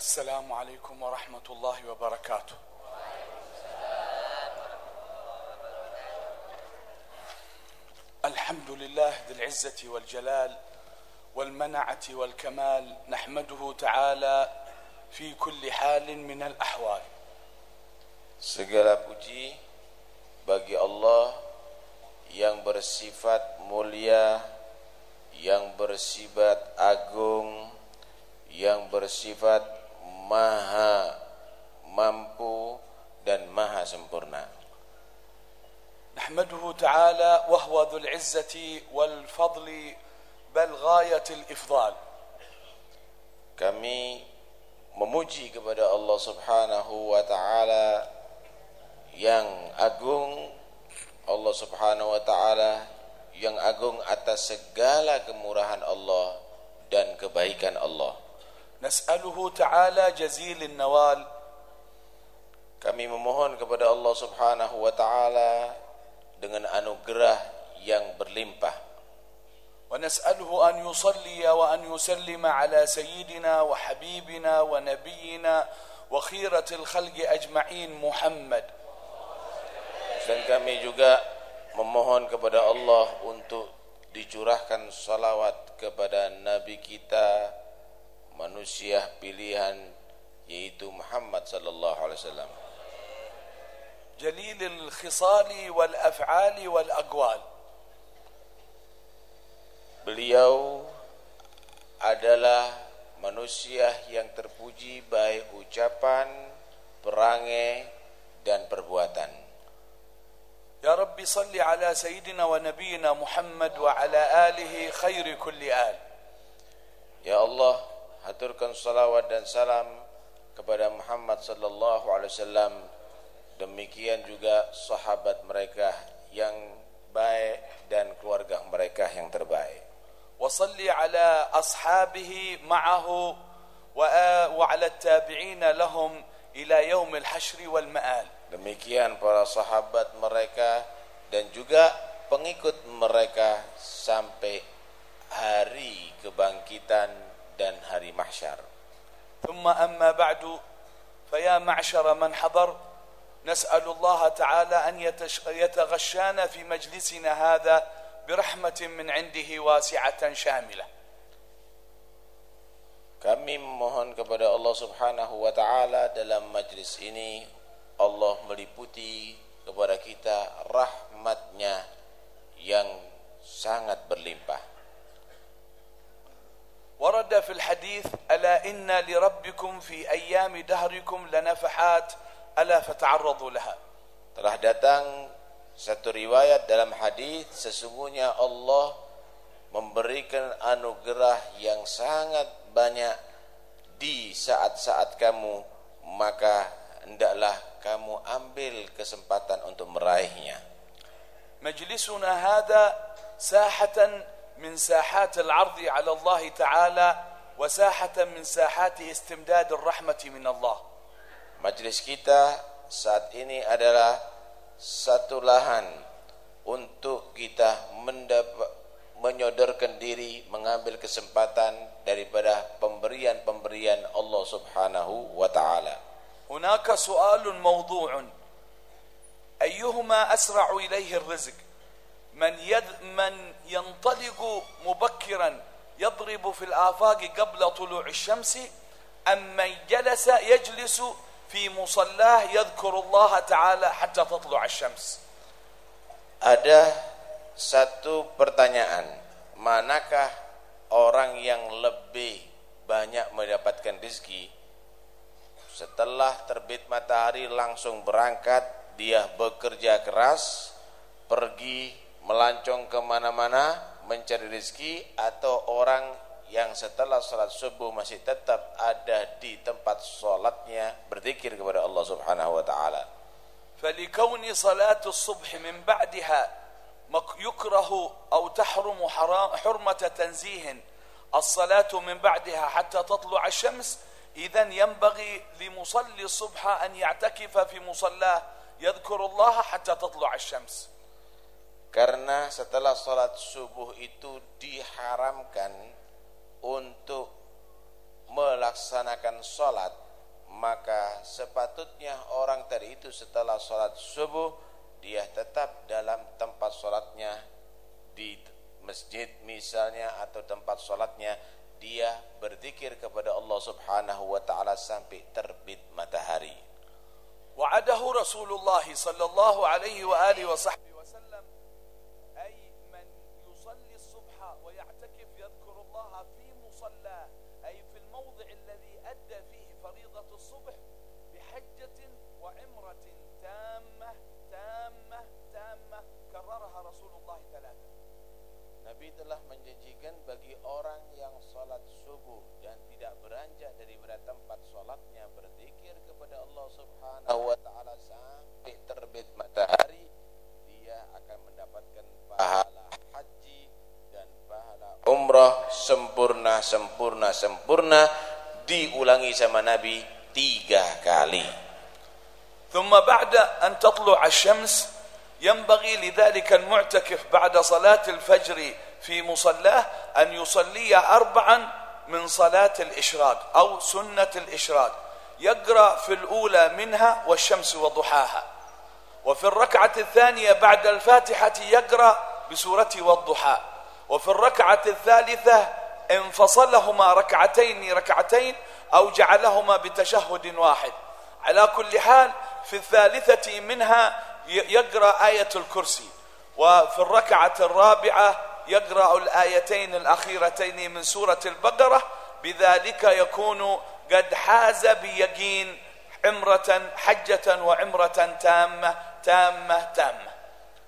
السلام عليكم ورحمة الله وبركاته. الحمد لله ذي العزة والجلال والمنعة والكمال نحمده تعالى في كل حال من الأحوال. Segala puji bagi Allah yang bersifat mulia, yang bersifat agung, yang bersifat maha mampu dan maha sempurna. نحمده تعالى وهو ذو العزة والفضل بل غاية الإفضال Kami memuji kepada Allah Subhanahu wa taala yang agung Allah Subhanahu wa taala yang agung atas segala kemurahan Allah dan kebaikan Allah. نسأله تعالى جزيل النوال Kami memohon kepada Allah Subhanahu wa taala dengan anugerah yang berlimpah. ونسأله أن يصلي وأن يسلم على سيدنا وحبيبنا ونبينا وخيرة الخلق أجمعين محمد Dan kami juga memohon kepada Allah untuk dicurahkan salawat kepada Nabi kita manusia pilihan yaitu Muhammad sallallahu alaihi wasallam. جليل الخصال والأفعال والأقوال Beliau adalah manusia yang terpuji baik ucapan, perangai dan perbuatan. يا رب صل على سيدنا ونبينا محمد وعلى آله خير كل آل Ya Allah, haturkan salawat dan salam kepada Muhammad sallallahu alaihi wasallam. Demikian juga sahabat mereka yang baik dan keluarga mereka yang terbaik. Wasalli ala ashabihi ma'ahu wa wa ala tabi'ina lahum ila yaum al-hasyr wal ma'al. Demikian para sahabat mereka dan juga pengikut mereka sampai hari kebangkitan dan hari mahsyar. ثم أما بعد فيا معشر من حضر نسأل الله تعالى أن يتش- يتغشانا في مجلسنا هذا برحمة من عنده واسعة شاملة Kami memohon kepada Allah Subhanahu wa taala dalam majlis ini Allah meliputi kepada kita rahmatnya yang sangat berlimpah. ورد في الحديث ألا إن لربكم في أيام دهركم لنفحات ألا فتعرضوا لها Telah datang satu riwayat dalam hadis sesungguhnya Allah memberikan anugerah yang sangat banyak di saat-saat kamu maka hendaklah kamu ambil kesempatan untuk meraihnya. مجلسنا هذا ساحة من ساحات العرض على الله تعالى وساحة من ساحات استمداد الرحمة من الله Majlis kita saat ini adalah satu lahan untuk kita mendapat menyodorkan diri mengambil kesempatan daripada pemberian-pemberian Allah Subhanahu wa taala. هناك سؤال موضوع أيهما أسرع إليه الرزق من يد من ينطلق مبكرا يضرب في الآفاق قبل طلوع الشمس أم من جلس يجلس في مصلاه يذكر الله تعالى حتى تطلع الشمس Ada satu pertanyaan, manakah orang yang lebih banyak mendapatkan rezeki setelah terbit matahari langsung berangkat, dia bekerja keras, pergi melancong kemana-mana mencari rezeki atau orang yang setelah salat subuh masih tetap ada di tempat salatnya berzikir kepada Allah Subhanahu wa taala. فلكون صلاة الصبح من بعدها يكره أو تحرم حرام حرمة تنزيه الصلاة من بعدها حتى تطلع الشمس إذا ينبغي لمصلي الصبح أن يعتكف في مصلاه يذكر الله حتى تطلع الشمس Karena setelah sholat subuh itu diharamkan untuk melaksanakan sholat Maka sepatutnya orang tadi itu setelah sholat subuh Dia tetap dalam tempat sholatnya Di masjid misalnya atau tempat sholatnya Dia berzikir kepada Allah subhanahu wa ta'ala sampai terbit matahari. Wa'adahu Rasulullah sallallahu alaihi wa alihi wa sahbihi. الذي ادى فيه فريضه الصبح بحجه وعمره تامه تامه تامه كررها رسول الله ثلاثه Nabi telah menjanjikan bagi orang yang salat subuh dan tidak beranjak daripada tempat salatnya berzikir kepada Allah Subhanahu wa taala sampai terbit matahari dia akan mendapatkan pahala haji dan pahala umrah sempurna sempurna sempurna diulangi sama Nabi tiga kali. ثم بعد أن تطلع الشمس ينبغي لذلك المعتكف بعد صلاة الفجر في مصلاه أن يصلي أربعا من صلاة الإشراق أو سنة الإشراق يقرأ في الأولى منها والشمس وضحاها وفي الركعة الثانية بعد الفاتحة يقرأ بسورة والضحى وفي الركعة الثالثة انفصلهما ركعتين ركعتين أو جعلهما بتشهد واحد. على كل حال في الثالثة منها يقرأ آية الكرسي وفي الركعة الرابعة يقرأ الآيتين الأخيرتين من سورة البقرة بذلك يكون قد حاز بيقين عمرة حجة وعمرة تامة تامة تامة.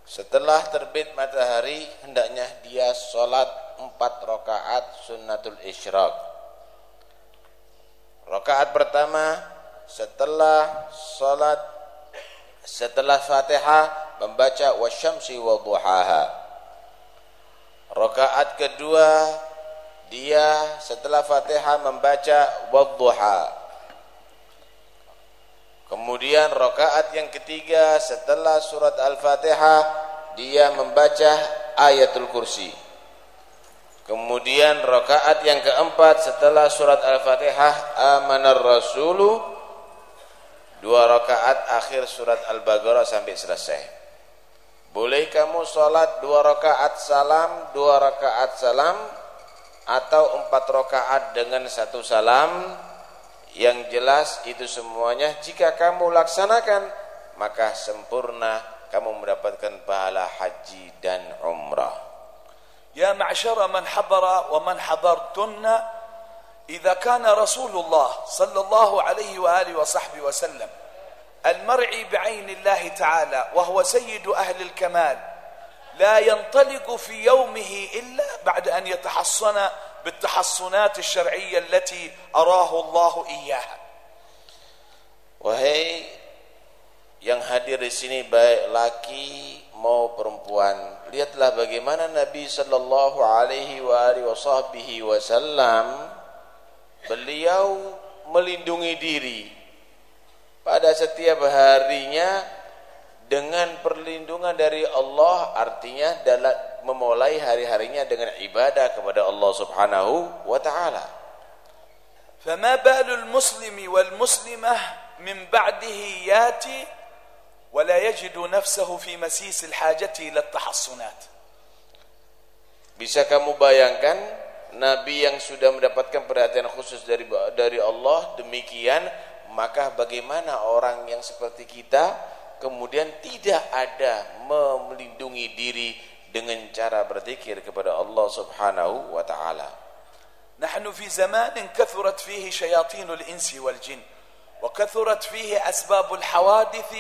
Setelah terbit matahari hendaknya dia sholat empat rakaat sunnatul isyraq. Rakaat pertama setelah sholat setelah Fatihah membaca wasyamsi wa duhaha. Rakaat kedua dia setelah Fatihah membaca wadduha. Kemudian rakaat yang ketiga setelah surat Al-Fatihah dia membaca ayatul kursi. Kemudian rakaat yang keempat setelah surat Al-Fatihah amanar rasulu dua rakaat akhir surat Al-Baqarah sampai selesai. Boleh kamu sholat dua rakaat salam, dua rakaat salam atau empat rakaat dengan satu salam yang jelas itu semuanya jika kamu laksanakan maka sempurna kamu mendapatkan pahala haji dan umrah. يا معشر من حضر ومن حضرتن إذا كان رسول الله صلى الله عليه وآله وصحبه وسلم المرعي بعين الله تعالى وهو سيد أهل الكمال لا ينطلق في يومه إلا بعد أن يتحصن بالتحصنات الشرعية التي أراه الله إياها. Wahai yang hadir di sini baik laki mau perempuan, lihatlah bagaimana Nabi sallallahu alaihi wa alihi wasallam beliau melindungi diri pada setiap harinya dengan perlindungan dari Allah artinya dalam memulai hari-harinya dengan ibadah kepada Allah Subhanahu wa taala. Fama ba'dul muslimi wal muslimah min ba'dihi yati ولا يجد نفسه في مسيس الحاجة إلى التحصنات Bisa kamu bayangkan nabi yang sudah mendapatkan perhatian khusus dari dari Allah demikian maka bagaimana orang yang seperti kita kemudian tidak ada melindungi diri dengan cara berzikir kepada Allah Subhanahu wa taala. نحن في زمان كثرت فيه شياطين الإنس والجن وكثرت فيه أسباب الحوادث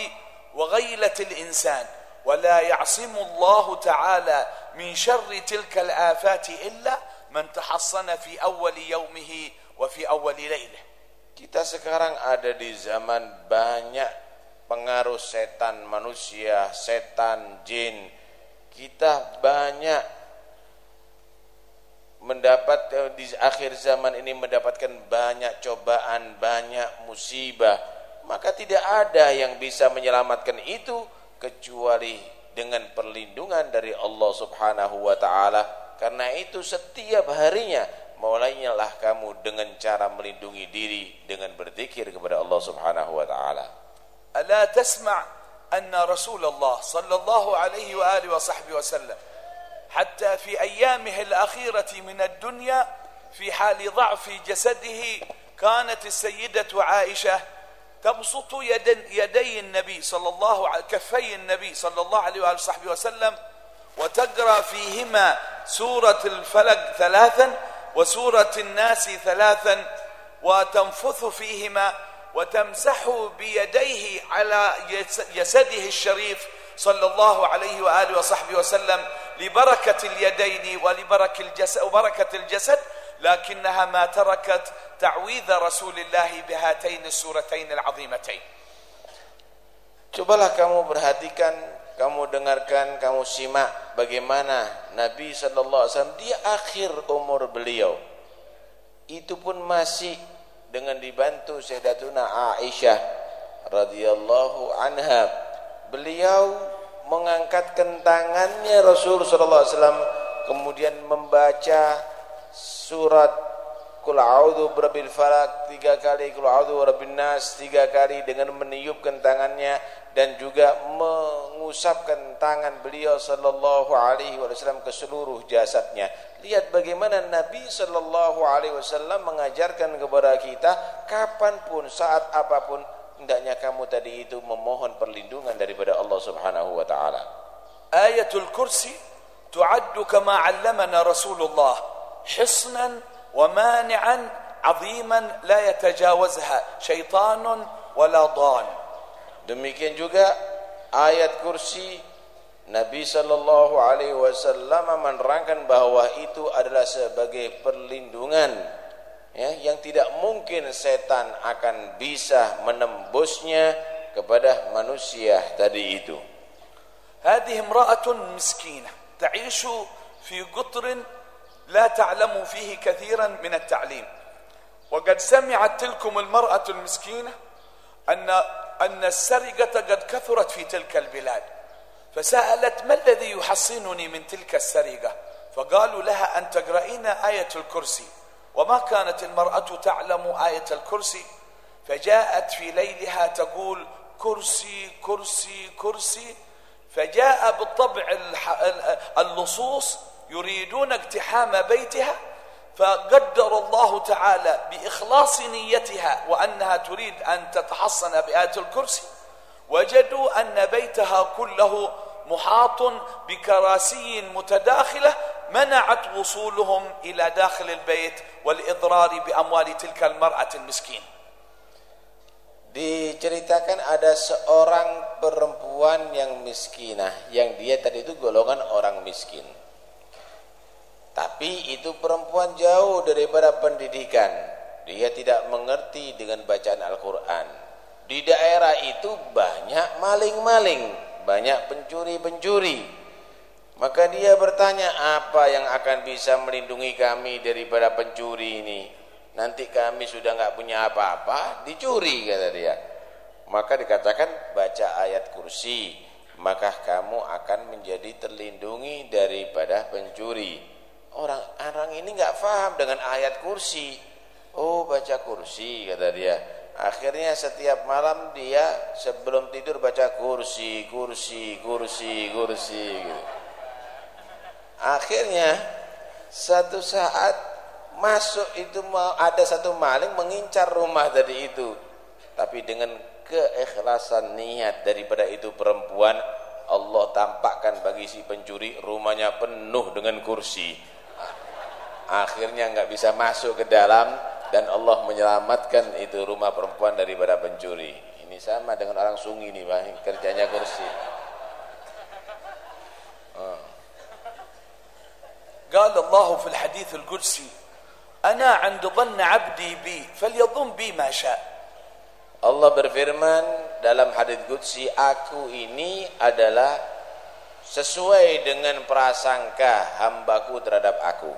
وغيلة الإنسان ولا يعصم الله تعالى من شر تلك الآفات إلا من تحصن في أول يومه وفي أول ليله Kita sekarang ada di zaman banyak pengaruh setan manusia, setan jin. Kita banyak mendapat eh, di akhir zaman ini mendapatkan banyak cobaan, banyak musibah. maka tidak ada yang bisa menyelamatkan itu kecuali dengan perlindungan dari Allah Subhanahu wa taala. Karena itu setiap harinya mulainya kamu dengan cara melindungi diri dengan berzikir kepada Allah Subhanahu wa taala. Ala tasma' anna Rasulullah sallallahu alaihi wa alihi wa sahbihi wasallam hatta fi ayyamihi al-akhirati min ad-dunya fi hali dha'fi jasadihi kanat as-sayyidatu Aisyah تبسط يد يدي النبي صلى الله عليه كفي النبي صلى الله عليه وآله وصحبه وسلم وتقرأ فيهما سورة الفلق ثلاثا وسورة الناس ثلاثا وتنفث فيهما وتمسح بيديه على جسده الشريف صلى الله عليه وآله وصحبه وسلم لبركة اليدين ولبركة الجسد, وبركة الجسد لكنها ما تركت تعويذ رسول الله بهاتين السورتين العظيمتين Cobalah kamu perhatikan, kamu dengarkan, kamu simak bagaimana Nabi sallallahu alaihi wasallam di akhir umur beliau itu pun masih dengan dibantu Sayyidatuna Aisyah radhiyallahu anha. Beliau mengangkatkan tangannya Rasul sallallahu alaihi wasallam kemudian membaca surat Kul a'udhu berbil falak tiga kali Kul a'udhu berabbin nas tiga kali dengan meniupkan tangannya dan juga mengusapkan tangan beliau sallallahu alaihi wasallam ke seluruh jasadnya. Lihat bagaimana Nabi sallallahu alaihi wasallam mengajarkan kepada kita kapan pun saat apa pun hendaknya kamu tadi itu memohon perlindungan daripada Allah Subhanahu wa taala. Ayatul Kursi tu'addu kama 'allamana Rasulullah حصنا ومانعا عظيما لا يتجاوزها شيطان ولا ضال Demikian juga ayat kursi Nabi sallallahu alaihi wasallam menerangkan bahwa itu adalah sebagai perlindungan ya yang tidak mungkin setan akan bisa menembusnya kepada manusia tadi itu. هذه امرأة مسكينة تعيش في قطر لا تعلم فيه كثيرا من التعليم. وقد سمعت تلكم المرأة المسكينة أن أن السرقة قد كثرت في تلك البلاد. فسألت ما الذي يحصنني من تلك السرقة؟ فقالوا لها أن تقرأين آية الكرسي. وما كانت المرأة تعلم آية الكرسي؟ فجاءت في ليلها تقول كرسي كرسي كرسي. فجاء بالطبع اللصوص يريدون اقتحام بيتها فقدر الله تعالى بإخلاص نيتها وأنها تريد أن تتحصن بآية الكرسي وجدوا أن بيتها كله محاط بكراسي متداخلة منعت وصولهم إلى داخل البيت والإضرار بأموال تلك المرأة المسكين Diceritakan ada seorang perempuan yang miskinah yang dia tadi itu golongan orang miskin. Tapi itu perempuan jauh daripada pendidikan. Dia tidak mengerti dengan bacaan Al-Quran. Di daerah itu banyak maling-maling, banyak pencuri-pencuri. Maka dia bertanya, apa yang akan bisa melindungi kami daripada pencuri ini? Nanti kami sudah nggak punya apa-apa, dicuri kata dia. Maka dikatakan baca ayat kursi, maka kamu akan menjadi terlindungi daripada pencuri. Orang orang ini nggak paham dengan ayat kursi. Oh baca kursi kata dia. Akhirnya setiap malam dia sebelum tidur baca kursi, kursi, kursi, kursi. Gitu. Akhirnya satu saat masuk itu ada satu maling mengincar rumah tadi itu. Tapi dengan keikhlasan niat daripada itu perempuan Allah tampakkan bagi si pencuri rumahnya penuh dengan kursi akhirnya nggak bisa masuk ke dalam dan Allah menyelamatkan itu rumah perempuan daripada pencuri ini sama dengan orang sungi nih bang kerjanya kursi قال الله في الحديث القدسي أنا عند ظن عبدي بي فليظن بي ما شاء Allah berfirman dalam hadis qudsi aku ini adalah sesuai dengan prasangka hambaku terhadap aku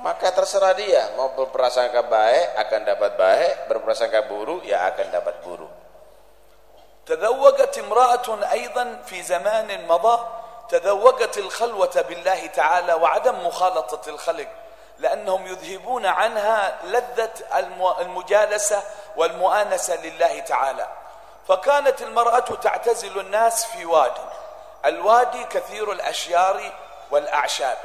Maka terserah dia. Mau berprasangka baik akan dapat baik. Berprasangka buruk ya akan dapat buruk. تذوقت امرأة أيضا في زمان مضى. تذوقت الخلوة بالله تعالى وعدم مخالطة الخلق. لأنهم يذهبون عنها لذة الم- المجالسة والمؤانسة لله تعالى. فكانت المرأة تعتزل الناس في وادي. الوادي كثير الأشيار والأعشاب.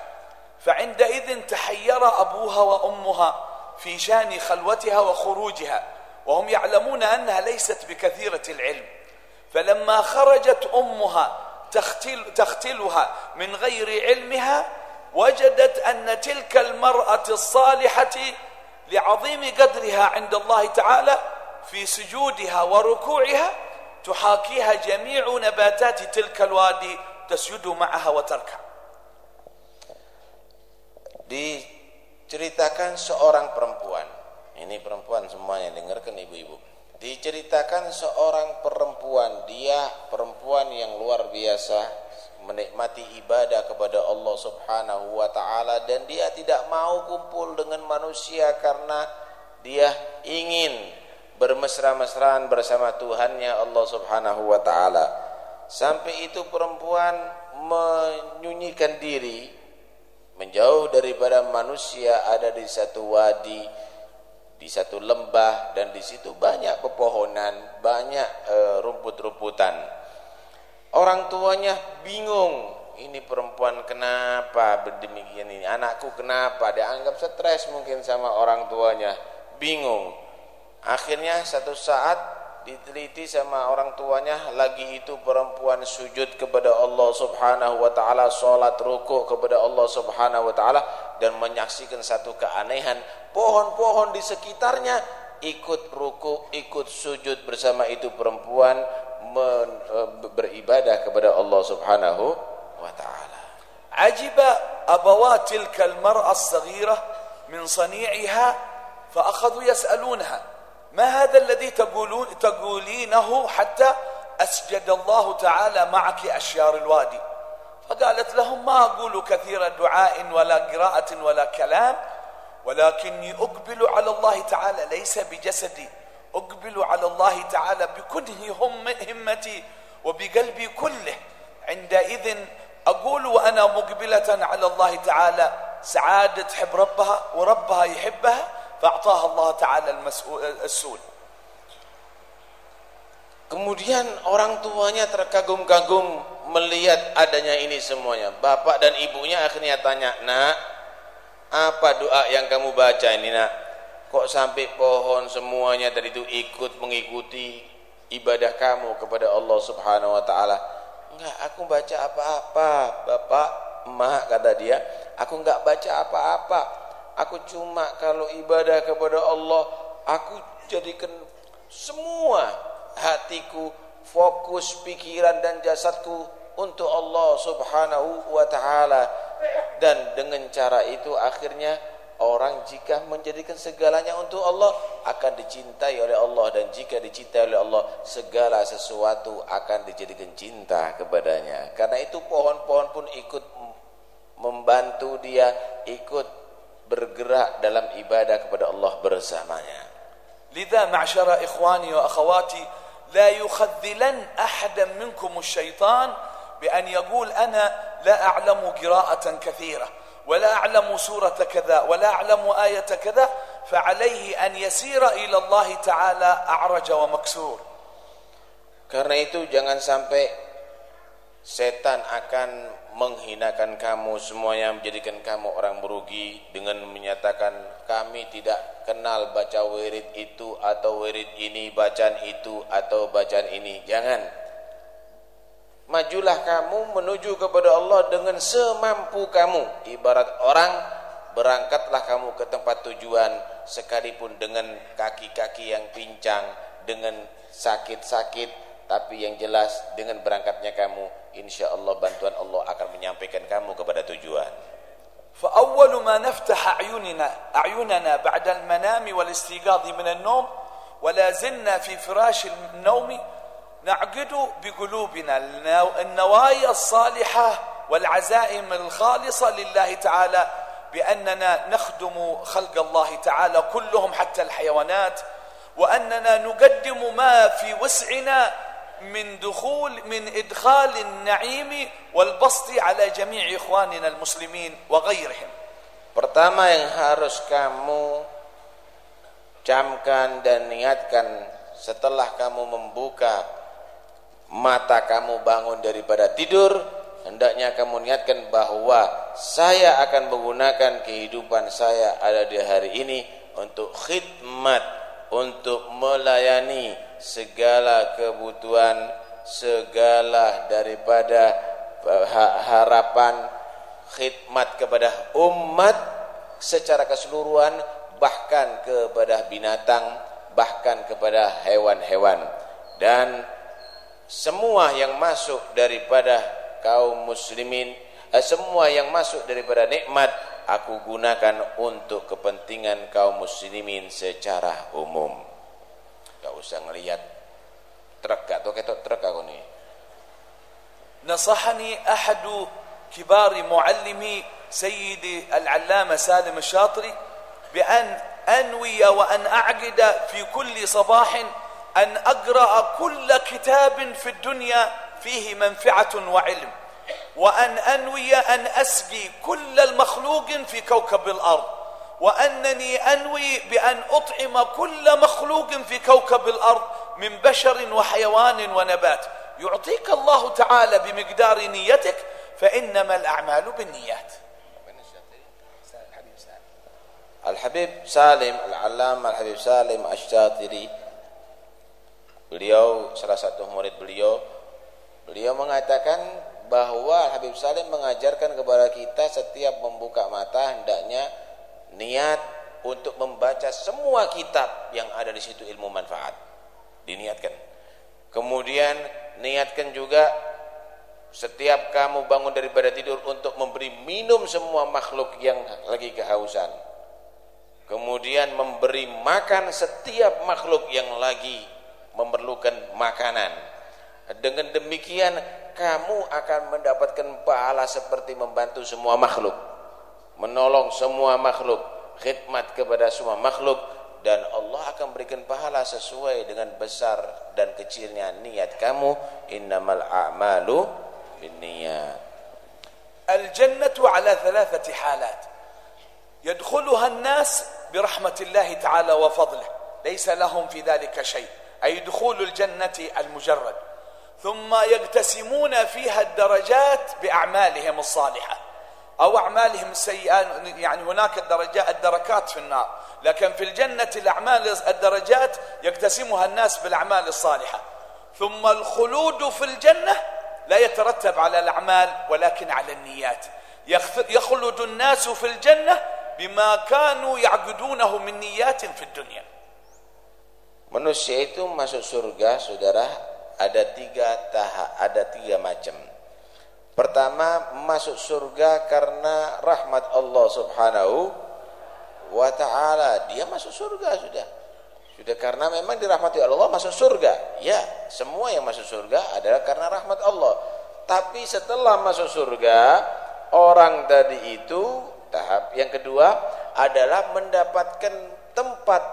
فعندئذ تحير أبوها وأمها في شان خلوتها وخروجها وهم يعلمون أنها ليست بكثيرة العلم. فلما خرجت أمها تختل تختلها من غير علمها وجدت أن تلك المرأة الصالحة لعظيم قدرها عند الله تعالى في سجودها وركوعها تحاكيها جميع نباتات تلك الوادي تسجد معها وتركع. Diceritakan seorang perempuan. Ini perempuan semuanya, dengarkan ibu-ibu. Diceritakan seorang perempuan, dia perempuan yang luar biasa menikmati ibadah kepada Allah Subhanahu wa taala dan dia tidak mau kumpul dengan manusia karena dia ingin bermesra-mesraan bersama Tuhannya Allah Subhanahu wa taala. Sampai itu perempuan menyunyikan diri menjauh daripada manusia ada di satu wadi di satu lembah dan di situ banyak pepohonan, banyak uh, rumput-rumputan. Orang tuanya bingung, ini perempuan kenapa berdemikian ini? Anakku kenapa? Dia anggap stres mungkin sama orang tuanya, bingung. Akhirnya satu saat diteliti sama orang tuanya lagi itu perempuan sujud kepada Allah Subhanahu wa taala, salat rukuk kepada Allah Subhanahu wa taala dan menyaksikan satu keanehan, pohon-pohon di sekitarnya ikut rukuk, ikut sujud bersama itu perempuan e, beribadah kepada Allah Subhanahu wa taala. Ajiba abawat tilka mar'a as-saghirah min sani'iha fa akhadhu yas'alunha ما هذا الذي تقولون تقولينه حتى أسجد الله تعالى معك أشيار الوادي؟ فقالت لهم ما أقول كثير دعاء ولا قراءة ولا كلام ولكني أقبل على الله تعالى ليس بجسدي. أقبل على الله تعالى بكله هم همتي وبقلبي كله. عندئذ أقول وأنا مقبلة على الله تعالى سعادة تحب ربها وربها يحبها فأعطاها الله تعالى المسؤول السؤل Kemudian orang tuanya terkagum-kagum melihat adanya ini semuanya. Bapak dan ibunya akhirnya tanya, "Nak, apa doa yang kamu baca ini, Nak? Kok sampai pohon semuanya tadi itu ikut mengikuti ibadah kamu kepada Allah Subhanahu wa taala?" "Enggak, aku baca apa-apa, Bapak." Emak kata dia, "Aku enggak baca apa-apa. Aku cuma kalau ibadah kepada Allah, aku jadikan semua hatiku, fokus pikiran dan jasadku untuk Allah Subhanahu wa taala. Dan dengan cara itu akhirnya orang jika menjadikan segalanya untuk Allah akan dicintai oleh Allah dan jika dicintai oleh Allah segala sesuatu akan dijadikan cinta kepadanya. Karena itu pohon-pohon pun ikut membantu dia ikut bergerak dalam ibadah kepada Allah bersamanya. لذا معشر إخواني وأخواتي لا يخذلن أحدا منكم الشيطان بأن يقول أنا لا أعلم قراءة كثيرة ولا أعلم سورة كذا ولا أعلم آية كذا فعليه أن يسير إلى الله تعالى أعرج ومكسور Karena itu jangan sampai setan akan menghinakan kamu semuanya menjadikan kamu orang merugi dengan menyatakan kami tidak kenal baca wirid itu atau wirid ini bacaan itu atau bacaan ini. Jangan. Majulah kamu menuju kepada Allah dengan semampu kamu. Ibarat orang berangkatlah kamu ke tempat tujuan sekalipun dengan kaki-kaki yang pincang dengan sakit-sakit tapi yang jelas dengan berangkatnya kamu insyaallah bantuan Allah akan menyampaikan kamu kepada tujuan. فأول ما نفتح أعيننا أعيننا بعد المنام والاستيقاظ من النوم ولا زلنا في فراش النوم نعقد بقلوبنا النوايا الصالحة والعزائم الخالصة لله تعالى بأننا نخدم خلق الله تعالى كلهم حتى الحيوانات وأننا نقدم ما في وسعنا من دخول من إدخال النعيم والبسط على جميع إخواننا المسلمين وغيرهم Pertama yang harus kamu camkan dan niatkan setelah kamu membuka mata kamu bangun daripada tidur hendaknya kamu niatkan bahwa saya akan menggunakan kehidupan saya ada di hari ini untuk khidmat untuk melayani segala kebutuhan segala daripada harapan khidmat kepada umat secara keseluruhan bahkan kepada binatang bahkan kepada hewan-hewan. Dan semua yang masuk daripada kaum muslimin eh, semua yang masuk daripada nikmat aku gunakan untuk kepentingan kaum muslimin secara umum tak usah ngelihat truk atau ketok truk aku nih. نصحني أحد كبار معلمي سيدي العلامة سالم الشاطري بأن أنوي وأن أعقد في كل صباح أن أقرأ كل كتاب في الدنيا فيه منفعة وعلم وأن أنوي أن أسقي كل المخلوق في كوكب الأرض وأنني أنوي بأن أطعم كل مخلوق في كوكب الأرض من بشر وحيوان ونبات. يعطيك الله تعالى بمقدار نيتك فإنما الأعمال بالنيات. الحبيب سالم العلامة الحبيب سالم الشاطري. beliau salah satu murid beliau. Beliau bahwa Habib Salim mengajarkan kepada kita setiap membuka mata hendaknya niat untuk membaca semua kitab yang ada di situ ilmu manfaat diniatkan kemudian niatkan juga setiap kamu bangun daripada tidur untuk memberi minum semua makhluk yang lagi kehausan. Kemudian memberi makan setiap makhluk yang lagi memerlukan makanan. Dengan demikian kamu akan mendapatkan pahala seperti membantu semua makhluk. Menolong semua makhluk, khidmat kepada semua makhluk dan Allah akan berikan pahala sesuai dengan besar dan kecilnya niat kamu innamal a'malu binniyat الجنة على ثلاثة حالات يدخلها الناس برحمة الله تعالى وفضله ليس لهم في ذلك شيء أي دخول الجنة المجرد ثم يقتسمون فيها الدرجات الصالحة أو أعمالهم السيئة يعني هناك الدرجات الدركات في النار. لكن في الجنة الأعمال الدرجات يقتسمها الناس بالأعمال الصالحة. ثم الخلود في الجنة لا يترتب على الأعمال ولكن على النيات. يخلد الناس في الجنة بما كانوا يعقدونه من نيات في الدنيا. Manusia itu masuk surga, saudara, ada tiga tahap, ada tiga macam. Pertama, masuk surga karena rahmat Allah Subhanahu wa taala. Dia masuk surga sudah. Sudah karena memang dirahmati Allah masuk surga. Ya semua yang masuk surga adalah karena rahmat Allah. Tapi setelah masuk surga orang tadi itu tahap yang kedua adalah mendapatkan tempat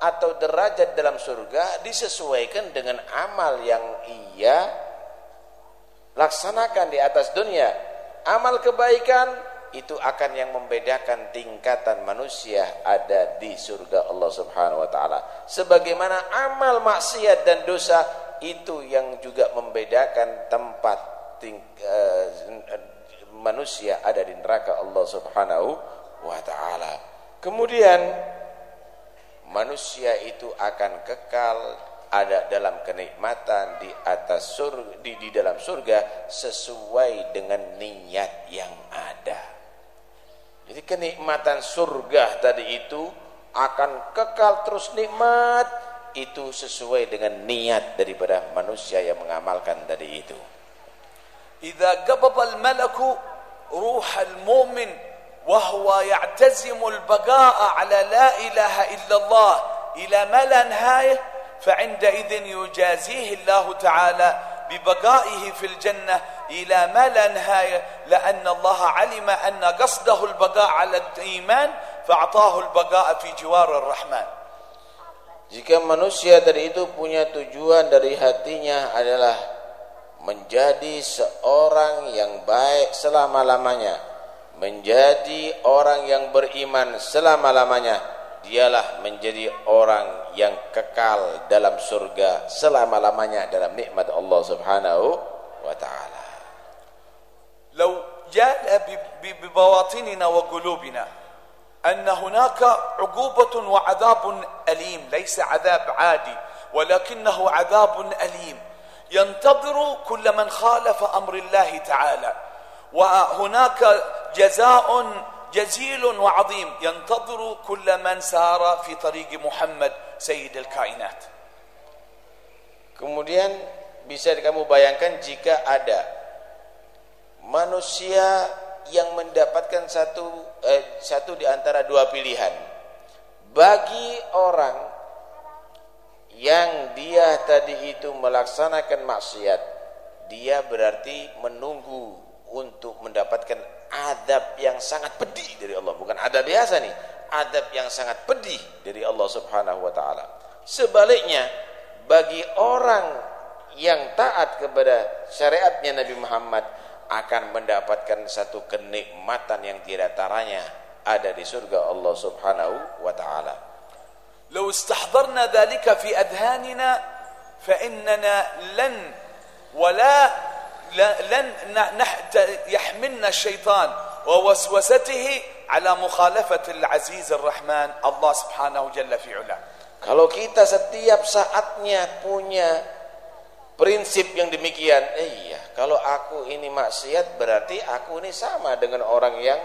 atau derajat dalam surga disesuaikan dengan amal yang ia laksanakan di atas dunia amal kebaikan itu akan yang membedakan tingkatan manusia ada di surga Allah Subhanahu wa taala. Sebagaimana amal maksiat dan dosa itu yang juga membedakan tempat uh, manusia ada di neraka Allah Subhanahu wa taala. Kemudian manusia itu akan kekal ada dalam kenikmatan di atas surga, di, di dalam surga sesuai dengan niat yang ada. Jadi kenikmatan surga tadi itu akan kekal terus nikmat itu sesuai dengan niat daripada manusia yang mengamalkan tadi itu. Idza qabada al-malaku ruhal mu'min wa huwa ya'tazimu al-baqa'a 'ala la ilaha ila فعندئذ يجازيه الله تعالى ببقائه في الجنة إلى ما لا نهاية لأن الله علم أن قصده البقاء على الإيمان فأعطاه البقاء في جوار الرحمن Jika manusia tadi itu punya tujuan dari hatinya adalah menjadi seorang yang baik selama-lamanya, menjadi orang yang beriman selama-lamanya dialah menjadi orang yang kekal dalam surga selama-lamanya dalam nikmat Allah Subhanahu wa taala. Law jaa bi bi bawatinina wa qulubina an hunaka 'uqubatun wa 'adabun alim, laysa 'adab 'adi, walakinahu 'adabun alim ينتظر كل من خالف أمر الله تعالى وهناك جزاء جزيل وعظيم ينتظر كل من سار في طريق محمد سيد الكائنات Kemudian bisa kamu bayangkan jika ada manusia yang mendapatkan satu eh, satu di antara dua pilihan. Bagi orang yang dia tadi itu melaksanakan maksiat, dia berarti menunggu untuk mendapatkan adab yang sangat pedih dari Allah, bukan adab biasa nih, adab yang sangat pedih dari Allah Subhanahu wa taala. Sebaliknya, bagi orang yang taat kepada syariatnya Nabi Muhammad akan mendapatkan satu kenikmatan yang tidak taranya ada di surga Allah Subhanahu wa taala. لو استحضرنا ذلك في أذهاننا فإننا لن ولا لن يحملنا الشيطان ووسوسته على مخالفة العزيز الرحمن الله سبحانه جل في علاه Kalau kita setiap saatnya punya prinsip yang demikian, eh, iya, kalau aku ini maksiat berarti aku ini sama dengan orang yang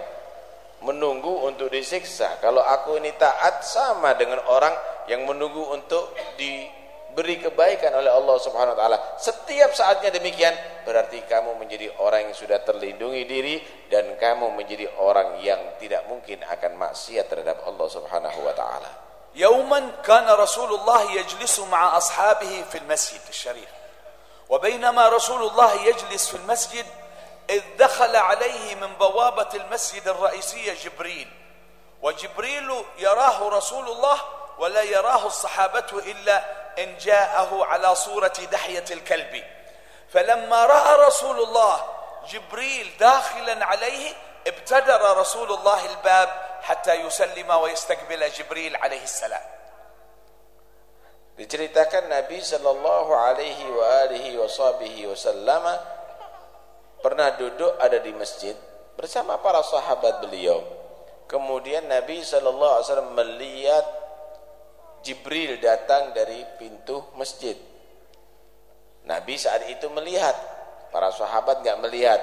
menunggu untuk disiksa. Kalau aku ini taat sama dengan orang yang menunggu untuk diberi kebaikan oleh Allah Subhanahu wa taala. Setiap saatnya demikian berarti kamu menjadi orang yang sudah terlindungi diri dan kamu menjadi orang yang tidak mungkin akan maksiat terhadap Allah Subhanahu wa taala. يوما كان رسول الله يجلس مع أصحابه في المسجد الشريف وبينما رسول الله يجلس في المسجد إذ دخل عليه من بوابة المسجد الرئيسية جبريل وجبريل يراه رسول الله ولا يراه الصحابة إلا إن جاءه على صورة دحية الكلب فلما رأى رسول الله جبريل داخلا عليه ابتدر رسول الله الباب حتى يسلم ويستقبل جبريل عليه السلام Diceritakan Nabi sallallahu alaihi wa alihi wasallam pernah duduk ada di masjid bersama para sahabat beliau. Kemudian Nabi sallallahu alaihi wasallam melihat Jibril datang dari pintu masjid. Nabi saat itu melihat, para sahabat enggak melihat.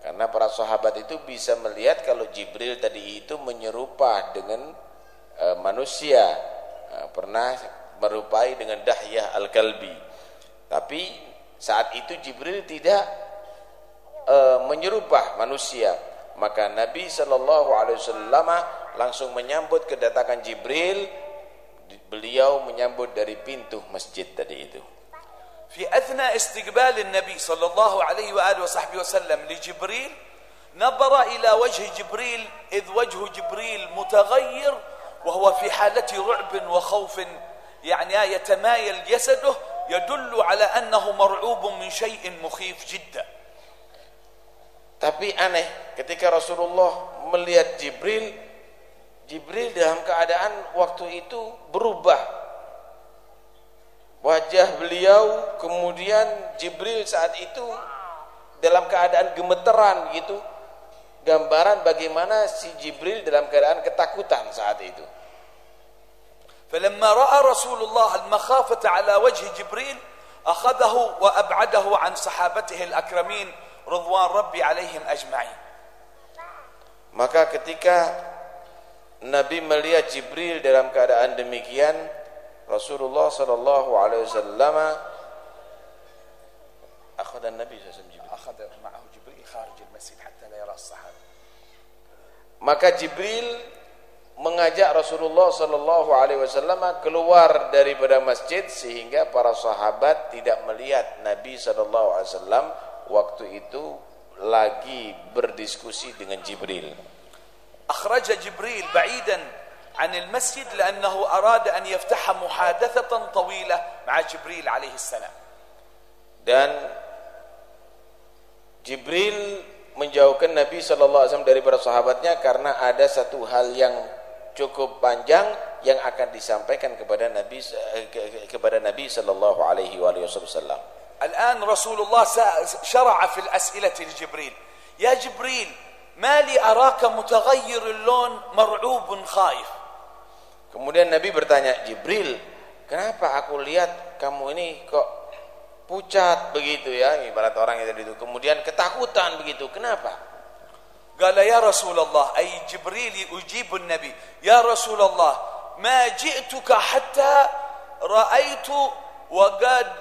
Karena para sahabat itu bisa melihat kalau Jibril tadi itu menyerupa dengan e, manusia. E, pernah merupai dengan Dahyah Al-Kalbi. Tapi saat itu Jibril tidak e, menyerupah manusia. Maka Nabi wasallam langsung menyambut kedatangan Jibril. Beliau menyambut dari pintu masjid tadi itu. في أثناء استقبال النبي صلى الله عليه وآله وصحبه وسلم لجبريل نظر إلى وجه جبريل إذ وجه جبريل متغير وهو في حالة رعب وخوف يعني يتمايل جسده يدل على أنه مرعوب من شيء مخيف جدا Tapi aneh ketika Rasulullah melihat Jibril Jibril dalam keadaan waktu itu berubah wajah beliau kemudian Jibril saat itu dalam keadaan gemeteran gitu gambaran bagaimana si Jibril dalam keadaan ketakutan saat itu فلما راى رسول الله المخافه على وجه جبريل اخذه وابعده عن صحابته الاكرمين رضوان ربي عليهم اجمعين maka ketika Nabi melihat Jibril dalam keadaan demikian Rasulullah sallallahu alaihi wasallam أخذ النبي صلى الله عليه وسلم أخذ معه جبريل خارج المسجد حتى لا يرى الصحابة maka Jibril mengajak Rasulullah sallallahu alaihi wasallam keluar daripada masjid sehingga para sahabat tidak melihat Nabi sallallahu alaihi wasallam waktu itu lagi berdiskusi dengan Jibril. أخرج جبريل بعيدا عن المسجد لأنه أراد أن يفتح محادثة طويلة مع جبريل عليه السلام Dan Jibril menjauhkan Nabi sallallahu alaihi wasallam dari para sahabatnya karena ada satu hal yang cukup panjang yang akan disampaikan kepada Nabi kepada Nabi sallallahu alaihi wasallam. الآن رسول الله شرع في الأسئلة لجبريل يا جبريل ما لي أراك متغير اللون مرعوب خائف Kemudian Nabi bertanya, Jibril, kenapa aku lihat kamu ini kok pucat begitu ya, ibarat orang itu. Kemudian ketakutan begitu, kenapa? قال يا رسول الله أي جبريل يجيب النبي يا رسول الله ما جئتك حتى رأيت وقد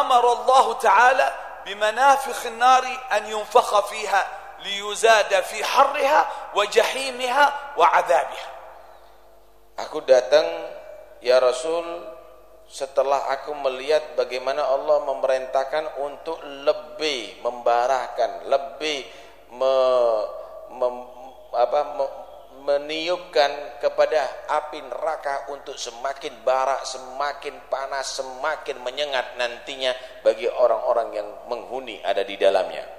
أمر الله تعالى بمنافخ النار أن ينفخ فيها liyuzada fi harriha wa jahimiha wa Aku datang ya Rasul setelah aku melihat bagaimana Allah memerintahkan untuk lebih membarahkan, lebih me, me, apa, me, meniupkan kepada api neraka untuk semakin barak, semakin panas, semakin menyengat nantinya bagi orang-orang yang menghuni ada di dalamnya.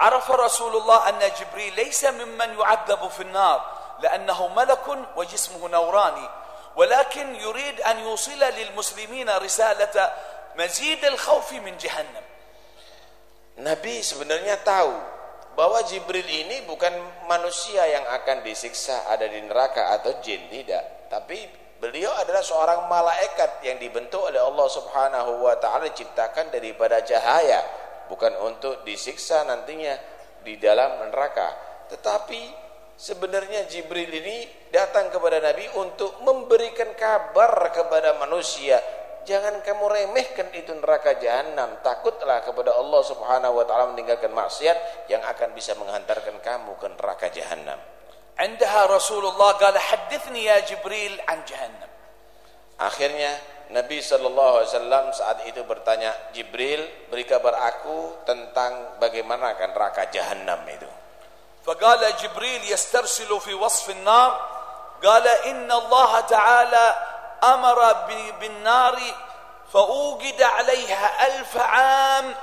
عرف رسول الله أن جبريل ليس ممن يعذب في النار لأنه ملك وجسمه نوراني ولكن يريد أن يوصل للمسلمين رسالة مزيد الخوف من جهنم Nabi sebenarnya tahu bahwa Jibril ini bukan manusia yang akan disiksa ada di neraka atau jin tidak tapi beliau adalah seorang malaikat yang dibentuk oleh Allah Subhanahu wa taala diciptakan daripada cahaya bukan untuk disiksa nantinya di dalam neraka tetapi sebenarnya Jibril ini datang kepada Nabi untuk memberikan kabar kepada manusia jangan kamu remehkan itu neraka jahanam takutlah kepada Allah Subhanahu wa taala meninggalkan maksiat yang akan bisa menghantarkan kamu ke neraka jahanam عندها رسول الله قال حدثني يا جبريل عن جهنم akhirnya Nabi sallallahu alaihi wasallam saat itu bertanya Jibril beri kabar aku tentang bagaimana kan neraka jahanam itu? فقال جبريل يسترسل في وصف النار قال إن الله تعالى أمر بالنار فأوقد عليها ألف عام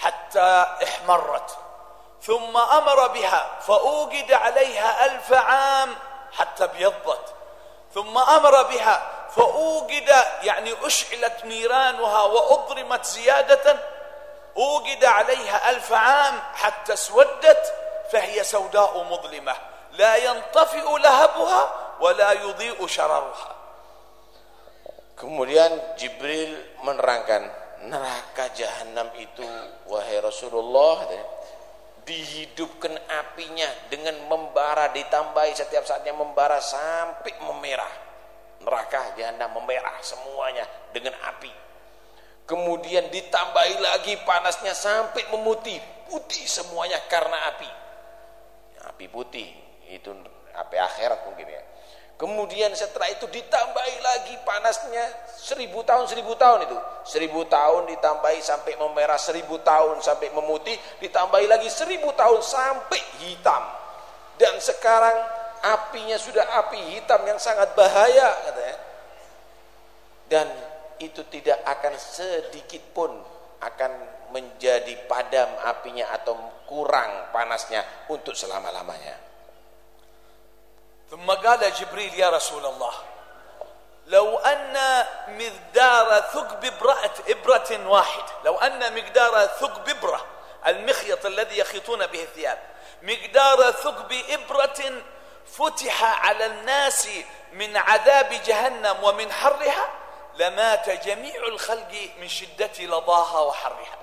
حتى احمرت ثم أمر بها فأوقد عليها ألف عام حتى ابيضت ثم أمر بها فأوقد يعني أشعلت نيرانها وأضرمت زيادة أوقد عليها ألف عام حتى اسودت فهي سوداء مظلمة لا ينطفئ لهبها ولا يضيء شررها Kemudian Jibril menerangkan neraka jahanam itu wahai Rasulullah dihidupkan apinya dengan membara ditambahi setiap saatnya membara sampai memerah. Neraka jahanam memerah semuanya dengan api. Kemudian ditambahi lagi panasnya sampai memutih, putih semuanya karena api. Api putih. Itu api akhirat mungkin ya. Kemudian setelah itu ditambahi lagi panasnya seribu tahun seribu tahun itu. Seribu tahun ditambahi sampai memerah seribu tahun sampai memutih ditambahi lagi seribu tahun sampai hitam. Dan sekarang apinya sudah api hitam yang sangat bahaya katanya dan itu tidak akan sedikit pun akan menjadi padam apinya atau kurang panasnya untuk selama-lamanya. ثم قال جبريل يا رسول الله لو أن مقدار ثقب إبرة, إبرة واحد لو أن مقدار ثقب إبرة المخيط الذي يخيطون به الثياب مقدار ثقب إبرة futiha 'ala Nasi' min 'adhabi jahannam wa min harriha lamata jami'ul khalqi min shiddati ladaha wa harriha."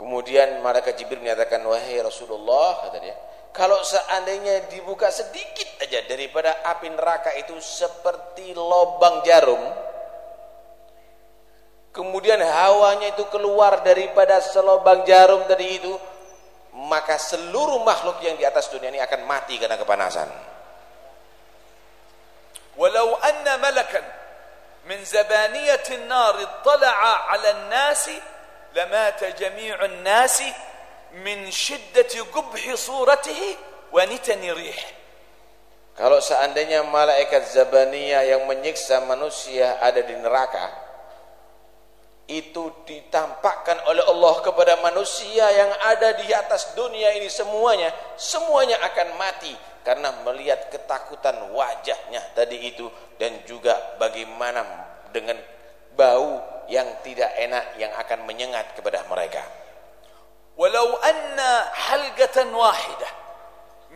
Kemudian malaikat Jibril menyatakan, "Wahai Rasulullah," kata dia, kalau seandainya dibuka sedikit aja daripada api neraka itu seperti lobang jarum kemudian hawanya itu keluar daripada selobang jarum tadi itu maka seluruh makhluk yang di atas dunia ini akan mati karena kepanasan. Walau anna malakan min zabaniyatin nar ittala'a 'ala an-nasi lamata jami'un nasi min shiddati qubhi suratihi wa nitani rih. Kalau seandainya malaikat zabaniyah yang menyiksa manusia ada di neraka itu ditampakkan oleh Allah kepada manusia yang ada di atas dunia ini semuanya. Semuanya akan mati karena melihat ketakutan wajahnya tadi itu. Dan juga bagaimana dengan bau yang tidak enak yang akan menyengat kepada mereka. Walau anna halqatan wahidah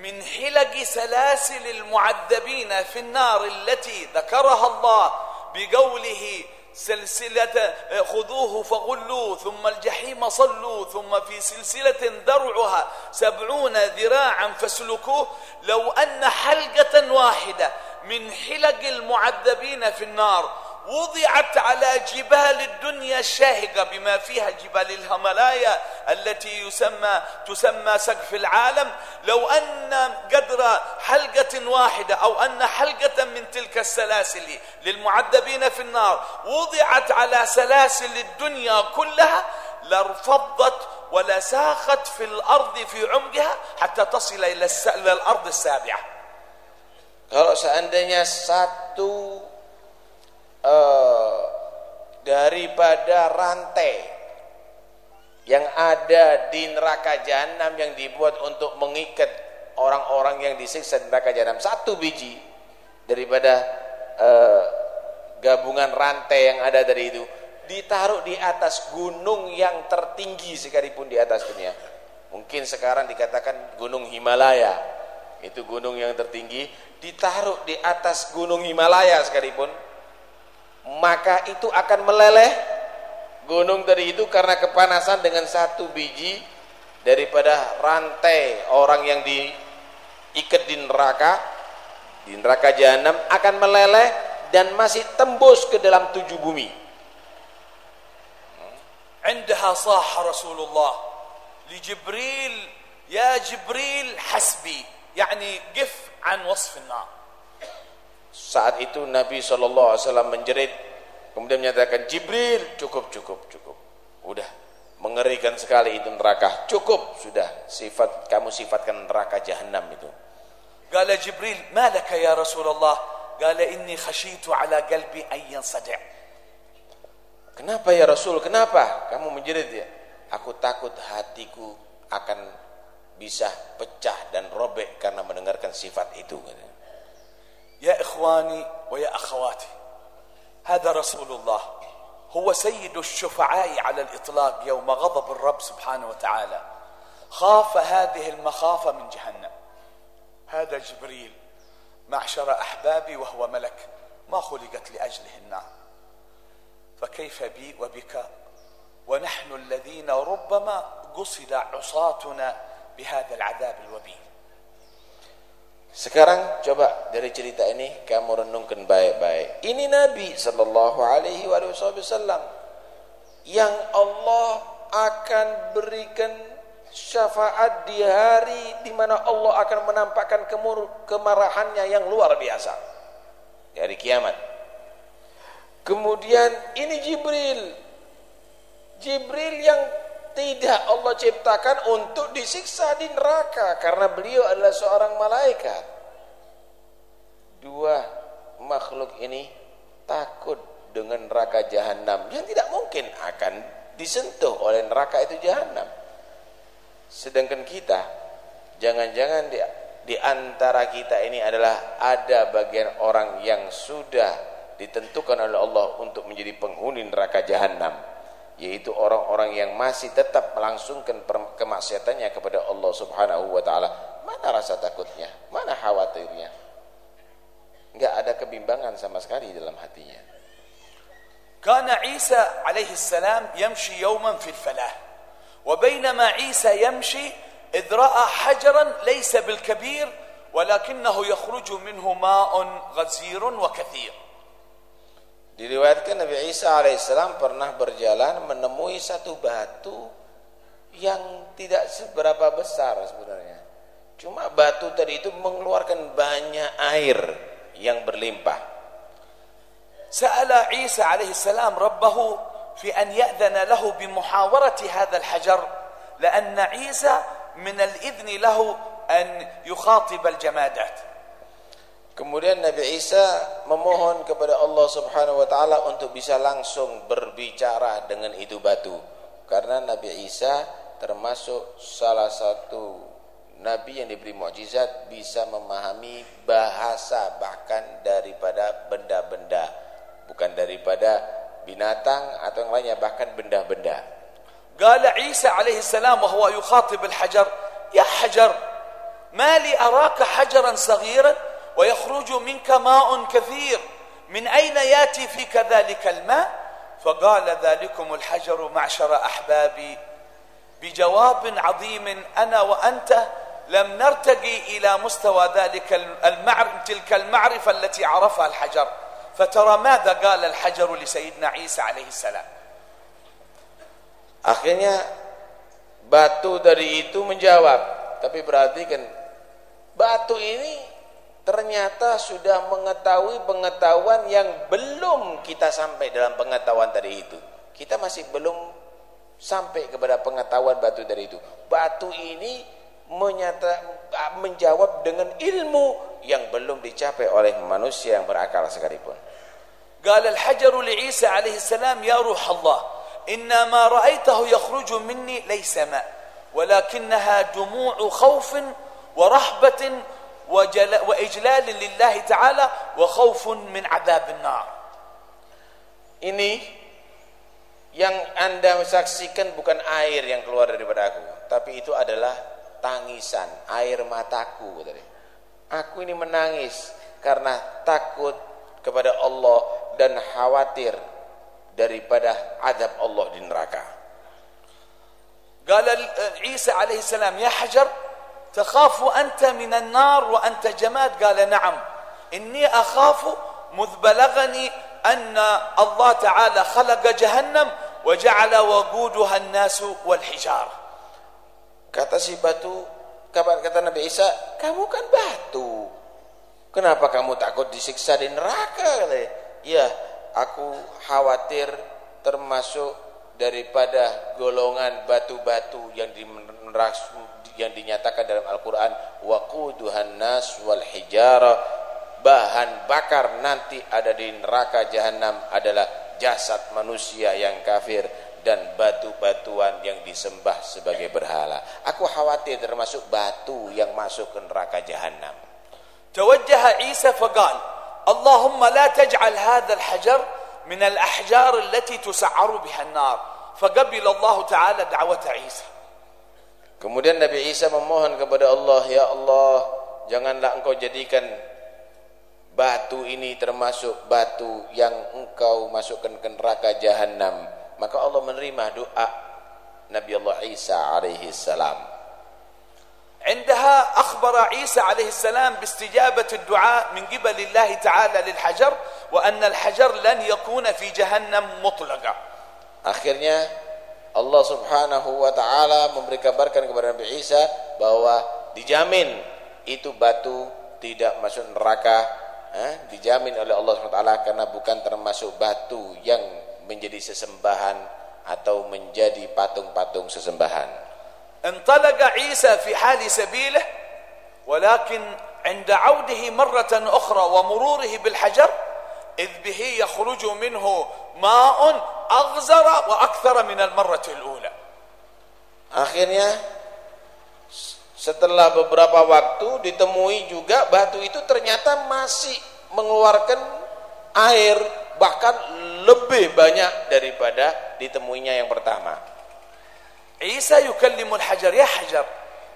min hilagi salasilil mu'addabina finnar allati dhakaraha Allah biqoulihi سلسلة خذوه فغلوه ثم الجحيم صلوا ثم في سلسلة ذرعها سبعون ذراعا فاسلكوه. لو أن حلقة واحدة من حلق المعذبين في النار وضعت على جبال الدنيا الشاهقة بما فيها جبال الهملايا التي يسمى تسمى سقف العالم. لو أن قدر حلقة واحدة أو أن حلقة من تلك السلاسل للمعذبين في النار وضعت على سلاسل الدنيا كلها لارفضت ولساخت في الأرض في عمقها حتى تصل إلى الأرض السابعة. Kalau seandainya satu eh, daripada rantai yang ada di neraka jahanam yang dibuat untuk mengikat orang-orang yang disiksa di neraka jahanam satu biji daripada eh, gabungan rantai yang ada dari itu ditaruh di atas gunung yang tertinggi sekalipun di atas dunia. Mungkin sekarang dikatakan gunung Himalaya. Itu gunung yang tertinggi. Ditaruh di atas gunung Himalaya sekalipun maka itu akan meleleh gunung tadi itu karena kepanasan dengan satu biji daripada rantai orang yang diikat di neraka di neraka jahanam akan meleleh dan masih tembus ke dalam tujuh bumi عندها صاح رسول الله لجبريل يا جبريل حسبي يعني قف عن وصف النار saat itu Nabi SAW menjerit Kemudian menyatakan Jibril cukup cukup cukup. Udah mengerikan sekali itu neraka. Cukup sudah. Sifat kamu sifatkan neraka jahanam itu. Gala Jibril malaka ya Rasulullah? Gala inni khashitu ala galbi ayyan sadi' Kenapa ya Rasul? Kenapa? Kamu menjerit ya. Aku takut hatiku akan bisa pecah dan robek karena mendengarkan sifat itu katanya. يا إخواني ويا أخواتي هذا رسول الله هو سيد الشفعاء على الإطلاق يوم غضب الرب سبحانه وتعالى. خاف هذه المخافة من جهنم. هذا جبريل معشر أحبابي وهو ملك ما خلقت لأجله النار. فكيف بي وبك؟ ونحن الذين ربما قصد عصاتنا بهذا العذاب الوبيل. Sekarang coba dari cerita ini kamu renungkan baik-baik. Ini Nabi sallallahu alaihi wasallam yang Allah akan berikan syafaat di hari di mana Allah akan menampakkan kemarahannya yang luar biasa. Di hari kiamat. Kemudian ini Jibril. Jibril yang tidak Allah ciptakan untuk disiksa di neraka karena beliau adalah seorang malaikat. Dua makhluk ini takut dengan neraka jahanam yang tidak mungkin akan disentuh oleh neraka itu jahanam. Sedangkan kita jangan-jangan di, di antara kita ini adalah ada bagian orang yang sudah ditentukan oleh Allah untuk menjadi penghuni neraka jahanam yaitu orang-orang yang masih tetap melangsungkan kemaksiatannya kepada Allah Subhanahu wa taala. Mana rasa takutnya? Mana khawatirnya? Enggak ada kebimbangan sama sekali dalam hatinya. كان عيسى عليه السلام يمشي يوما في الفلاة وبينما عيسى يمشي إذ رأى حجرا ليس بالكبير ولكنه يخرج منه ماء غزير وكثير Diriwayatkan Nabi Isa alaihissalam pernah berjalan menemui satu batu yang tidak seberapa besar sebenarnya. Cuma batu tadi itu mengeluarkan banyak air yang berlimpah. سأل عيسى عليه السلام ربه في أن يأذن له بمحاورة هذا الحجر لأن عيسى من الإذن له أن يخاطب الجمادات Kemudian Nabi Isa memohon kepada Allah Subhanahu wa taala untuk bisa langsung berbicara dengan itu batu. Karena Nabi Isa termasuk salah satu nabi yang diberi mukjizat bisa memahami bahasa bahkan daripada benda-benda, bukan daripada binatang atau yang lainnya bahkan benda-benda. Qala Isa alaihi salam wa huwa yukhatib al-hajar, ya hajar, ma li araka hajaran saghiran ويخرج منك ماء كثير. من أين يأتي فيك ذلك الماء؟ فقال ذلكم الحجر معشر أحبابي. بجواب عظيم أنا وأنت لم نرتقي إلى مستوى ذلك المعرفة تلك المعرفة التي عرفها الحجر. فترى ماذا قال الحجر لسيدنا عيسى عليه السلام؟ Akhirnya batu dari itu menjawab, tapi berarti kan batu ini ternyata sudah mengetahui pengetahuan yang belum kita sampai dalam pengetahuan tadi itu. Kita masih belum sampai kepada pengetahuan batu dari itu. Batu ini menyata menjawab dengan ilmu yang belum dicapai oleh manusia yang berakal sekalipun. قال الحجر لعيسى عليه السلام يا روح الله إن ما رأيته يخرج مني ليس ماء ولكنها دموع خوف ورهبة وإجلال لله تعالى وخوف من عذاب النار Ini yang anda saksikan bukan air yang keluar daripada aku, tapi itu adalah tangisan, air mataku. Aku ini menangis karena takut kepada Allah dan khawatir daripada azab Allah di neraka. قال عيسى عليه السلام يا حجر تخاف أنت من النار وأنت جماد قال نعم إني أخاف مذ بلغني أن الله تعالى خلق جهنم وجعل وقودها الناس والحجارة Kata si batu, kata Nabi Isa, kamu kan batu. Kenapa kamu takut disiksa di neraka? Ya, aku khawatir termasuk daripada golongan batu-batu yang yang dinyatakan dalam Al-Qur'an waquduhan nas wal hijara bahan bakar nanti ada di neraka jahanam adalah jasad manusia yang kafir dan batu-batuan yang disembah sebagai berhala. Aku khawatir termasuk batu yang masuk ke neraka jahanam. Tawajjaha Isa faqal, Allahumma la taj'al hadzal hajar من الأحجار التي تسعر بها النار فقبل الله تعالى دعوة عيسى Kemudian Nabi Isa memohon kepada Allah, Ya Allah, janganlah engkau jadikan batu ini termasuk batu yang engkau masukkan ke neraka jahanam. Maka Allah menerima doa Nabi Allah Isa alaihi salam. عندها أخبر عيسى عليه السلام باستجابة الدعاء من قبل الله تعالى للحجر وأن الحجر لن يكون في جهنم مطلقا Akhirnya Allah Subhanahu wa taala memberi kabarkan kepada Nabi Isa bahwa dijamin itu batu tidak masuk neraka, eh, dijamin oleh Allah Subhanahu wa taala karena bukan termasuk batu yang menjadi sesembahan atau menjadi patung-patung sesembahan. انطلق عيسى في حال سبيله ولكن عند عوده مرة أخرى ومروره بالحجر إذ به يخرج منه ماء أغزر وأكثر من المرة الأولى Akhirnya setelah beberapa waktu ditemui juga batu itu ternyata masih mengeluarkan air bahkan lebih banyak daripada ditemuinya yang pertama. عيسى يكلم الحجر يا حجر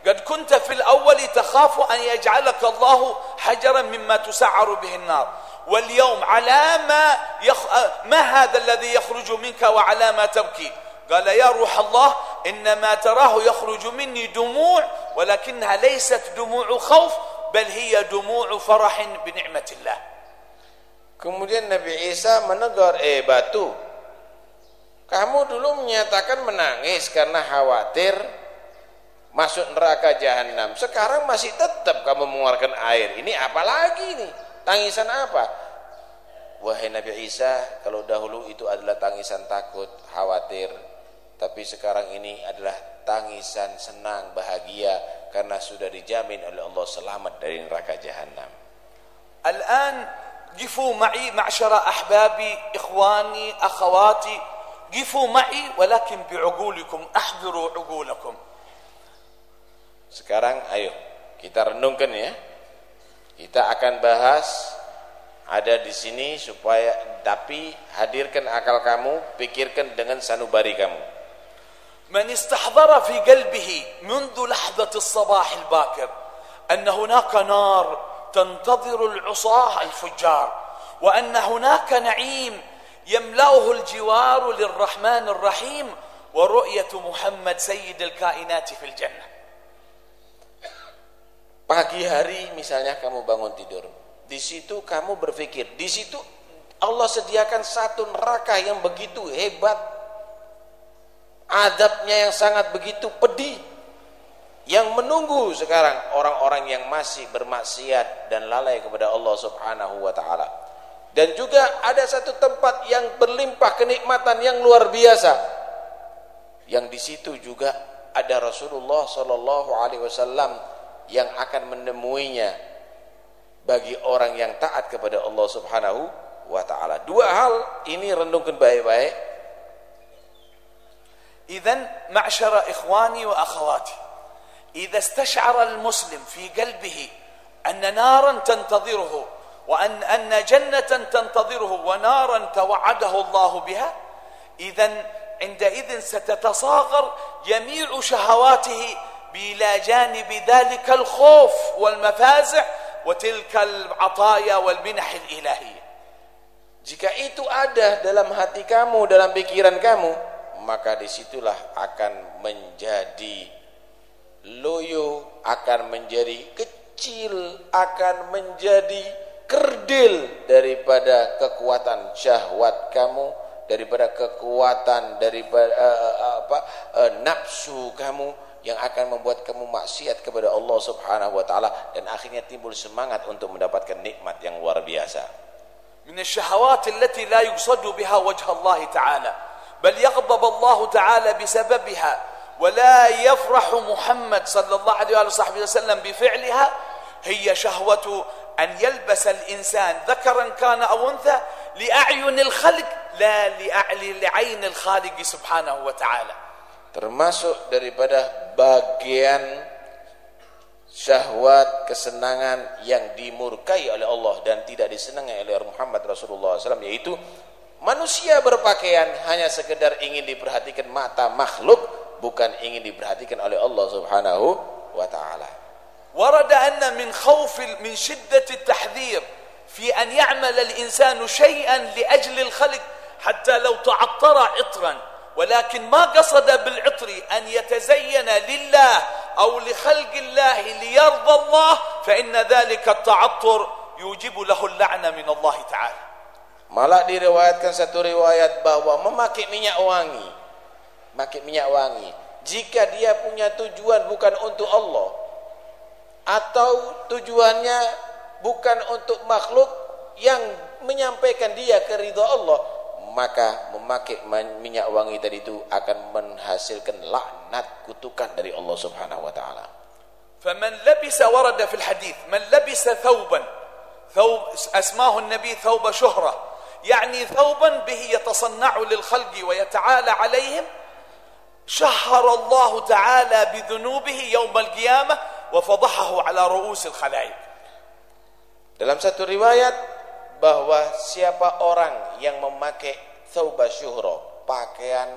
قد كنت في الأول تخاف أن يجعلك الله حجرا مما تسعر به النار واليوم على ما يخ... ما هذا الذي يخرج منك وعلى ما تبكي؟ قال يا روح الله إنما تراه يخرج مني دموع ولكنها ليست دموع خوف بل هي دموع فرح بنعمة الله. Kemudian Nabi Isa menegur, eh batu, Kamu dulu menyatakan menangis karena khawatir masuk neraka jahanam. Sekarang masih tetap kamu mengeluarkan air. Ini apa lagi nih Tangisan apa? Wahai Nabi Isa, kalau dahulu itu adalah tangisan takut, khawatir, tapi sekarang ini adalah tangisan senang, bahagia karena sudah dijamin oleh Allah selamat dari neraka jahanam. Al-an jifu ma'i ma'syara ahbabi, ikhwani, akhawati قفوا معي ولكن بعقولكم أحضروا عقولكم Sekarang ayo kita renungkan ya. Kita akan bahas ada di sini supaya tapi hadirkan akal kamu, pikirkan dengan sanubari kamu. من استحضر في قلبه منذ لحظة الصباح الباكر أن هناك نار تنتظر العصاة الفجار وأن هناك نعيم يملأه الجوار للرحمن rahim ورؤية محمد Muhammad الكائنات في الجنة pagi hari misalnya kamu bangun tidur. Di situ kamu berpikir di situ Allah sediakan satu neraka yang begitu hebat. Adabnya yang sangat begitu pedih. Yang menunggu sekarang orang-orang yang masih bermaksiat dan lalai kepada Allah Subhanahu wa taala. Dan juga ada satu tempat yang berlimpah kenikmatan yang luar biasa. Yang di situ juga ada Rasulullah sallallahu alaihi wasallam yang akan menemuinya bagi orang yang taat kepada Allah Subhanahu wa taala. Dua hal ini rendungkan baik-baik. Idzan ma'syara ikhwani wa akhawati. Idza istash'ara al-muslim fi qalbihi anna naran وأن أن جنة تنتظره ونارا توعده الله بها. إذا عندئذ ستتصاغر جميع شهواته إلى جانب ذلك الخوف والمفازع وتلك العطايا والمنح الإلهية. Jika itu ada dalam hati kamu, dalam pikiran kamu, maka disitulah akan menjadi loyo, akan menjadi kecil, akan menjadi kerdil daripada kekuatan syahwat kamu daripada kekuatan daripada uh, apa uh, nafsu kamu yang akan membuat kamu maksiat kepada Allah Subhanahu wa taala dan akhirnya timbul semangat untuk mendapatkan nikmat yang luar biasa. Min asyahawat allati la yuqsadu biha wajh Allah taala bal yaghdab Allah taala bisababiha wa la yafrah Muhammad sallallahu alaihi wa sallam bi fi'liha hiya syahwatu أن يلبس الإنسان ذكرا كان أو أنثى لأعين الخلق لا لعين الخالق سبحانه وتعالى termasuk daripada bagian syahwat kesenangan yang dimurkai oleh Allah dan tidak disenangi oleh Muhammad Rasulullah SAW yaitu manusia berpakaian hanya sekedar ingin diperhatikan mata makhluk bukan ingin diperhatikan oleh Allah Subhanahu wa taala. ورد أن من خوف من شدة التحذير في أن يعمل الإنسان شيئا لأجل الخلق حتى لو تعطر عطرا. ولكن ما قصد بالعطر أن يتزين لله أو لخلق الله ليرضى الله فإن ذلك التعطر يوجب له اللعنة من الله تعالى. Malah diriwayatkan satu riwayat bahwa memakai minyak wangi, memakai minyak wangi, jika dia punya tujuan bukan untuk Allah atau tujuannya bukan untuk makhluk yang menyampaikan dia ke ridha Allah, maka memakai minyak wangi tadi itu akan menghasilkan laknat kutukan dari Allah Subhanahu wa taala. فمن لبس ورد في الحديث من لبس ثوبا ثوب اسماه النبي ثوب شهرة يعني ثوبا به يتصنع للخلق ويتعالى عليهم شهر الله تعالى بذنوبه يوم wafadhahu ala ru'usil khalaik. Dalam satu riwayat bahwa siapa orang yang memakai thawba syuhro, pakaian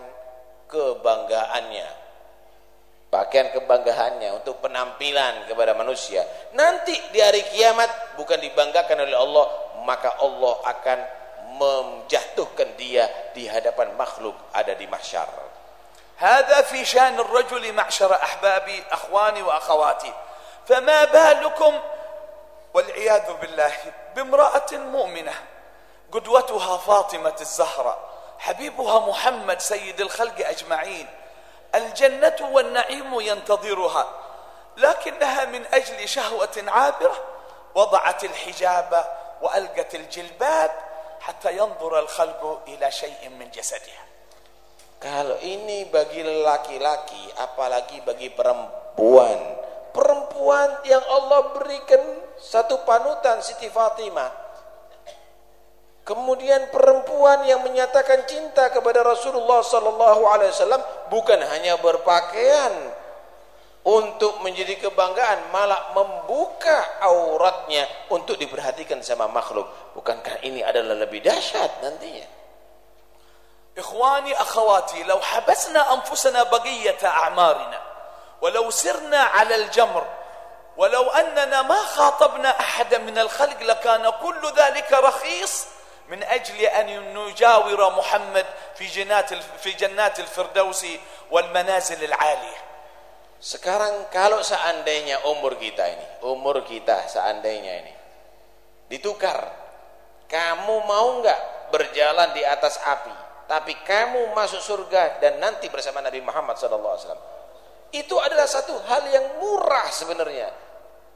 kebanggaannya, pakaian kebanggaannya untuk penampilan kepada manusia, nanti di hari kiamat bukan dibanggakan oleh Allah, maka Allah akan menjatuhkan dia di hadapan makhluk ada di masyarakat. هذا في شأن الرجل معشر أحبابي أخواني وأخواتي. فما بالكم والعياذ بالله بامرأة مؤمنة قدوتها فاطمة الزهراء حبيبها محمد سيد الخلق أجمعين. الجنة والنعيم ينتظرها لكنها من أجل شهوة عابرة وضعت الحجاب وألقت الجلباب حتى ينظر الخلق إلى شيء من جسدها. Kalau ini bagi laki-laki, apalagi bagi perempuan. Perempuan yang Allah berikan satu panutan Siti Fatimah. Kemudian perempuan yang menyatakan cinta kepada Rasulullah sallallahu alaihi wasallam bukan hanya berpakaian untuk menjadi kebanggaan malah membuka auratnya untuk diperhatikan sama makhluk. Bukankah ini adalah lebih dahsyat nantinya? إخواني أخواتي لو حبسنا أنفسنا بقية أعمارنا ولو سرنا على الجمر ولو أننا ما خاطبنا أحدا من الخلق لكان كل ذلك رخيص من أجل أن نجاور محمد في جنات في جنات الفردوس والمنازل العالية. Sekarang kalau seandainya umur kita ini, umur kita seandainya ini ditukar, kamu mau nggak berjalan di atas api, tapi kamu masuk surga dan nanti bersama Nabi Muhammad SAW. Itu adalah satu hal yang murah sebenarnya.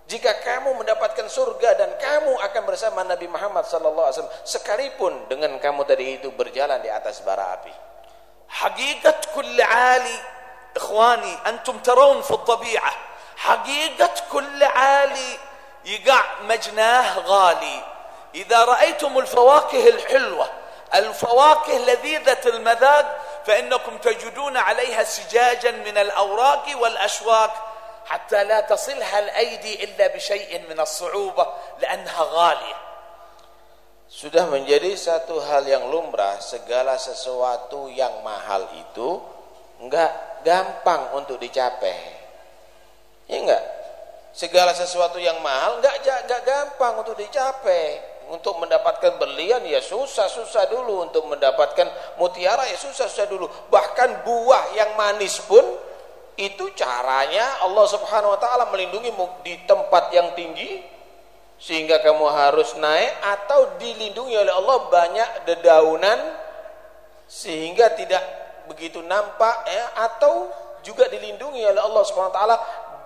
Jika kamu mendapatkan surga dan kamu akan bersama Nabi Muhammad SAW, sekalipun dengan kamu tadi itu berjalan di atas bara api. Hakikat kulli ali, ikhwani, antum tarawun fi tabi'ah. Hakikat kulli ali, yiga' majnah gali. Jika raitum al-fawakih al-hulwah, الفواكه لذيذة المذاق فإنكم تجدون عليها سجاجا من الأوراق والأشواك حتى لا تصلها الأيدي إلا بشيء من الصعوبة لأنها غالية Sudah menjadi satu hal yang lumrah segala sesuatu yang mahal itu enggak gampang untuk dicapai. Ya enggak? Segala sesuatu yang mahal enggak enggak gampang untuk dicapai. Untuk mendapatkan berlian ya susah-susah dulu, untuk mendapatkan mutiara ya susah-susah dulu. Bahkan buah yang manis pun itu caranya Allah Subhanahu wa taala melindungimu di tempat yang tinggi sehingga kamu harus naik atau dilindungi oleh Allah banyak dedaunan sehingga tidak begitu nampak ya atau juga dilindungi oleh Allah Subhanahu wa taala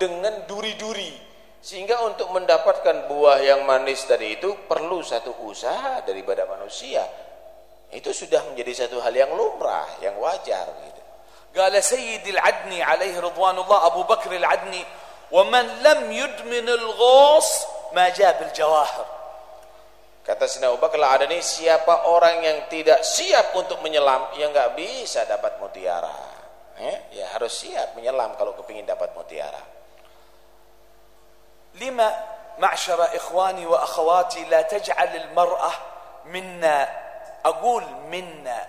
dengan duri-duri sehingga untuk mendapatkan buah yang manis tadi itu perlu satu usaha daripada manusia. Itu sudah menjadi satu hal yang lumrah, yang wajar gitu. Qala Sayyidil Adni alaihi ridwanullah Abu Bakr Al-Adni, "Wa man lam yudmin al-ghas ma jab al-jawahir." Kata Sina Abu ada Al-Adni, siapa orang yang tidak siap untuk menyelam, ya nggak bisa dapat mutiara. Eh, ya harus siap menyelam kalau kepingin dapat mutiara. لما معشر إخواني وأخواتي لا تجعل المرأة منا أقول منا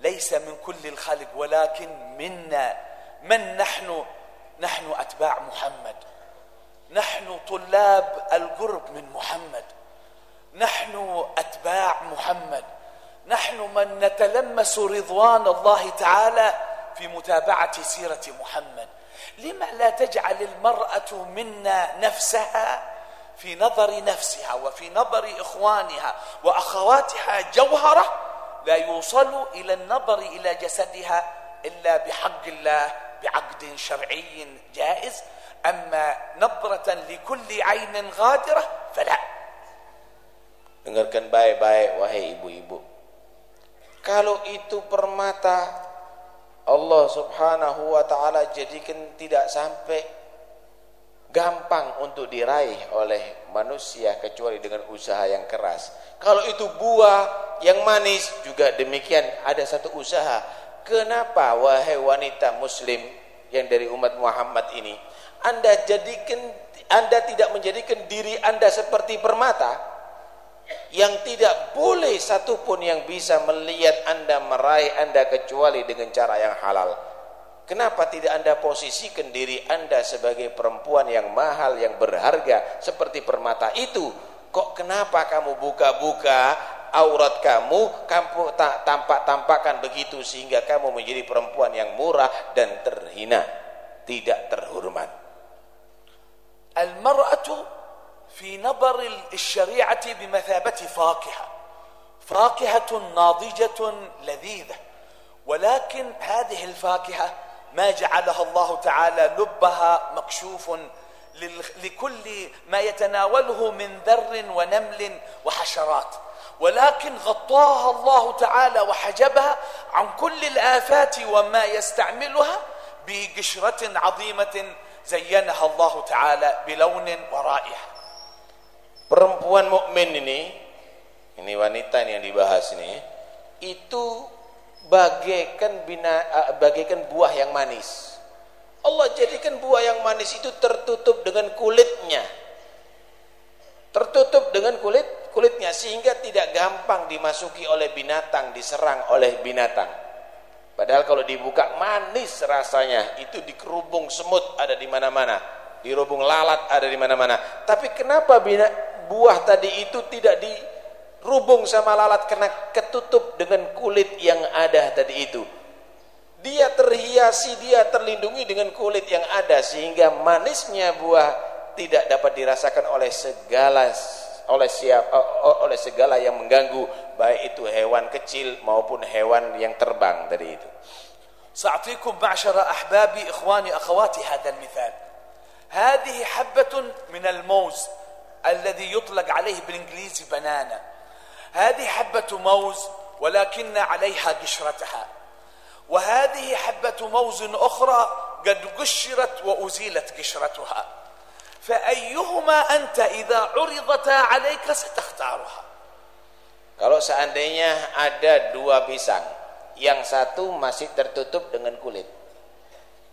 ليس من كل الخلق ولكن منا. من نحن؟ نحن أتباع محمد. نحن طلاب القرب من محمد. نحن أتباع محمد. نحن من نتلمس رضوان الله تعالى في متابعة سيرة محمد. لما لا تجعل المرأة منا نفسها في نظر نفسها وفي نظر إخوانها وأخواتها جوهرة لا يوصل إلى النظر إلى جسدها إلا بحق الله بعقد شرعي جائز أما نظرة لكل عين غادرة فلا Dengarkan baik-baik wahai ibu-ibu. Kalau itu permata Allah Subhanahu wa taala jadikan tidak sampai gampang untuk diraih oleh manusia kecuali dengan usaha yang keras. Kalau itu buah yang manis juga demikian ada satu usaha. Kenapa wahai wanita muslim yang dari umat Muhammad ini Anda jadikan Anda tidak menjadikan diri Anda seperti permata yang tidak boleh satupun yang bisa melihat anda meraih anda kecuali dengan cara yang halal. Kenapa tidak anda posisikan diri anda sebagai perempuan yang mahal yang berharga seperti permata itu? Kok kenapa kamu buka-buka aurat kamu kamu tak tampak-tampakkan begitu sehingga kamu menjadi perempuan yang murah dan terhina tidak terhormat? Al-mar'atu في نظر الشريعة بمثابة فاكهة فاكهة ناضجة لذيذة. ولكن هذه الفاكهة ما جعلها الله تعالى لبها مكشوف لكل ما يتناوله من ذر ونمل وحشرات. ولكن غطاها الله تعالى وحجبها عن كل الآفات وما يستعملها بقشرة عظيمة زينها الله تعالى بلون ورائحة. Perempuan mukmin ini, ini wanita ini yang dibahas ini, itu bagaikan bina, uh, bagaikan buah yang manis. Allah jadikan buah yang manis itu tertutup dengan kulitnya. Tertutup dengan kulit kulitnya sehingga tidak gampang dimasuki oleh binatang, diserang oleh binatang. Padahal kalau dibuka manis rasanya, itu dikerubung semut ada di mana-mana, dirubung lalat ada di mana-mana. Tapi kenapa bina, buah tadi itu tidak dirubung sama lalat karena ketutup dengan kulit yang ada tadi itu. Dia terhiasi, dia terlindungi dengan kulit yang ada sehingga manisnya buah tidak dapat dirasakan oleh segala oleh siap oleh segala yang mengganggu baik itu hewan kecil maupun hewan yang terbang dari itu. سأعطيكم معشر أحبابي إخواني أخواتي هذا المثال هذه حبة من الموز الذي يطلق عليه بالإنجليزي بنانا. هذه حبة موز ولكن عليها قشرتها. وهذه حبة موز أخرى قد قشرت وأزيلت قشرتها. فأيهما أنت إذا عرضتا عليك ستختارها؟ Kalau seandainya ada dua pisang, yang satu masih tertutup dengan kulit.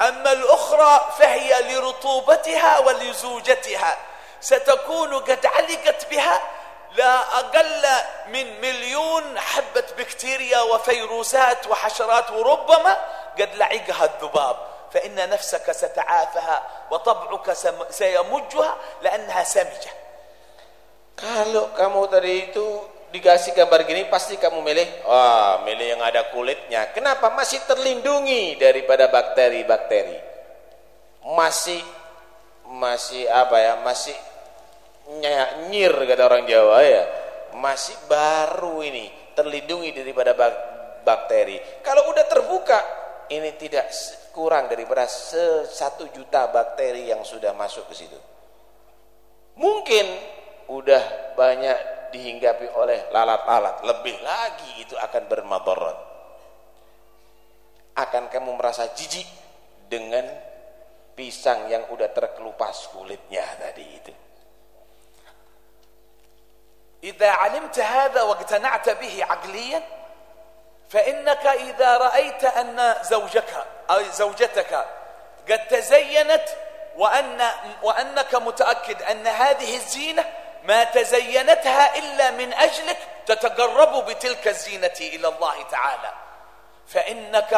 أما الأخرى فهي لرطوبتها ولزوجتها. ستكون قد علقت بها لا أقل من مليون حبة بكتيريا وفيروسات وحشرات وربما قد لعقها الذباب. فإن نفسك ستعافها وطبعك سيمجها لأنها سمجة. Kalau kamu tadi itu dikasih gambar gini pasti kamu milih wah milih yang ada kulitnya. Kenapa? Masih terlindungi daripada bakteri-bakteri. Masih masih apa ya? Masih nyir kata orang Jawa ya. Masih baru ini terlindungi daripada bakteri. Kalau udah terbuka ini tidak kurang daripada satu juta bakteri yang sudah masuk ke situ. Mungkin udah banyak dihinggapi oleh lalat-lalat lebih lagi itu akan bermadarat akan kamu merasa jijik dengan pisang yang udah terkelupas kulitnya tadi itu إذا علمت هذا واقتنعت به عقليا فإنك إذا رأيت أن زوجك أو زوجتك قد تزينت وأن وأنك متأكد أن هذه الزينة ما تزينتها إلا من أجلك تتقرب بتلك الزينة إلى الله تعالى. فإنك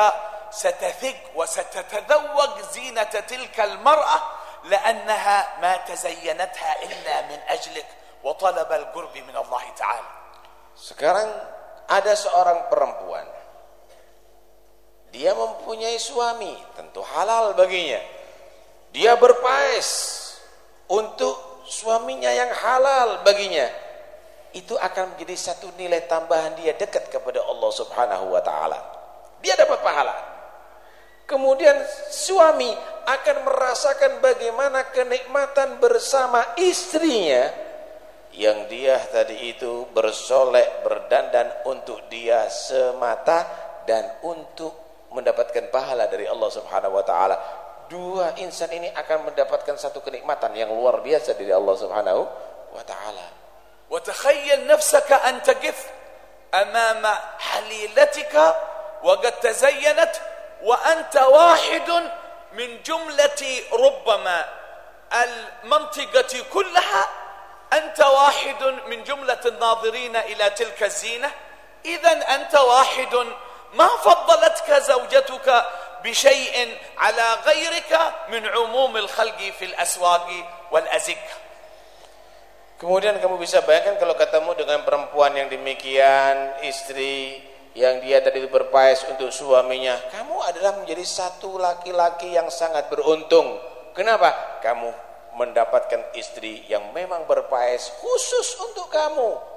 ستثق وستتذوق زينة تلك المرأة لأنها ما تزينتها إلا من أجلك وطلب القرب من الله تعالى. Sekarang ada seorang perempuan. Dia mempunyai suami Tentu halal baginya. Dia berpaes Untuk suaminya yang halal baginya itu akan menjadi satu nilai tambahan dia dekat kepada Allah Subhanahu wa taala. Dia dapat pahala. Kemudian suami akan merasakan bagaimana kenikmatan bersama istrinya yang dia tadi itu bersolek berdandan untuk dia semata dan untuk mendapatkan pahala dari Allah Subhanahu wa taala dua insan ini akan mendapatkan satu kenikmatan yang luar biasa dari Allah Subhanahu wa taala. وتخيل نفسك أن تقف أمام حليلتك وقد تزينت وأنت واحد من جملة ربما المنطقة كلها أنت واحد من جملة الناظرين إلى تلك الزينة إذا أنت واحد ما فضلتك زوجتك بشيء على غيرك من عموم الخلق في الأسواق والأزكة Kemudian kamu bisa bayangkan kalau ketemu dengan perempuan yang demikian, istri yang dia tadi berpaes untuk suaminya, kamu adalah menjadi satu laki-laki yang sangat beruntung. Kenapa? Kamu mendapatkan istri yang memang berpaes khusus untuk kamu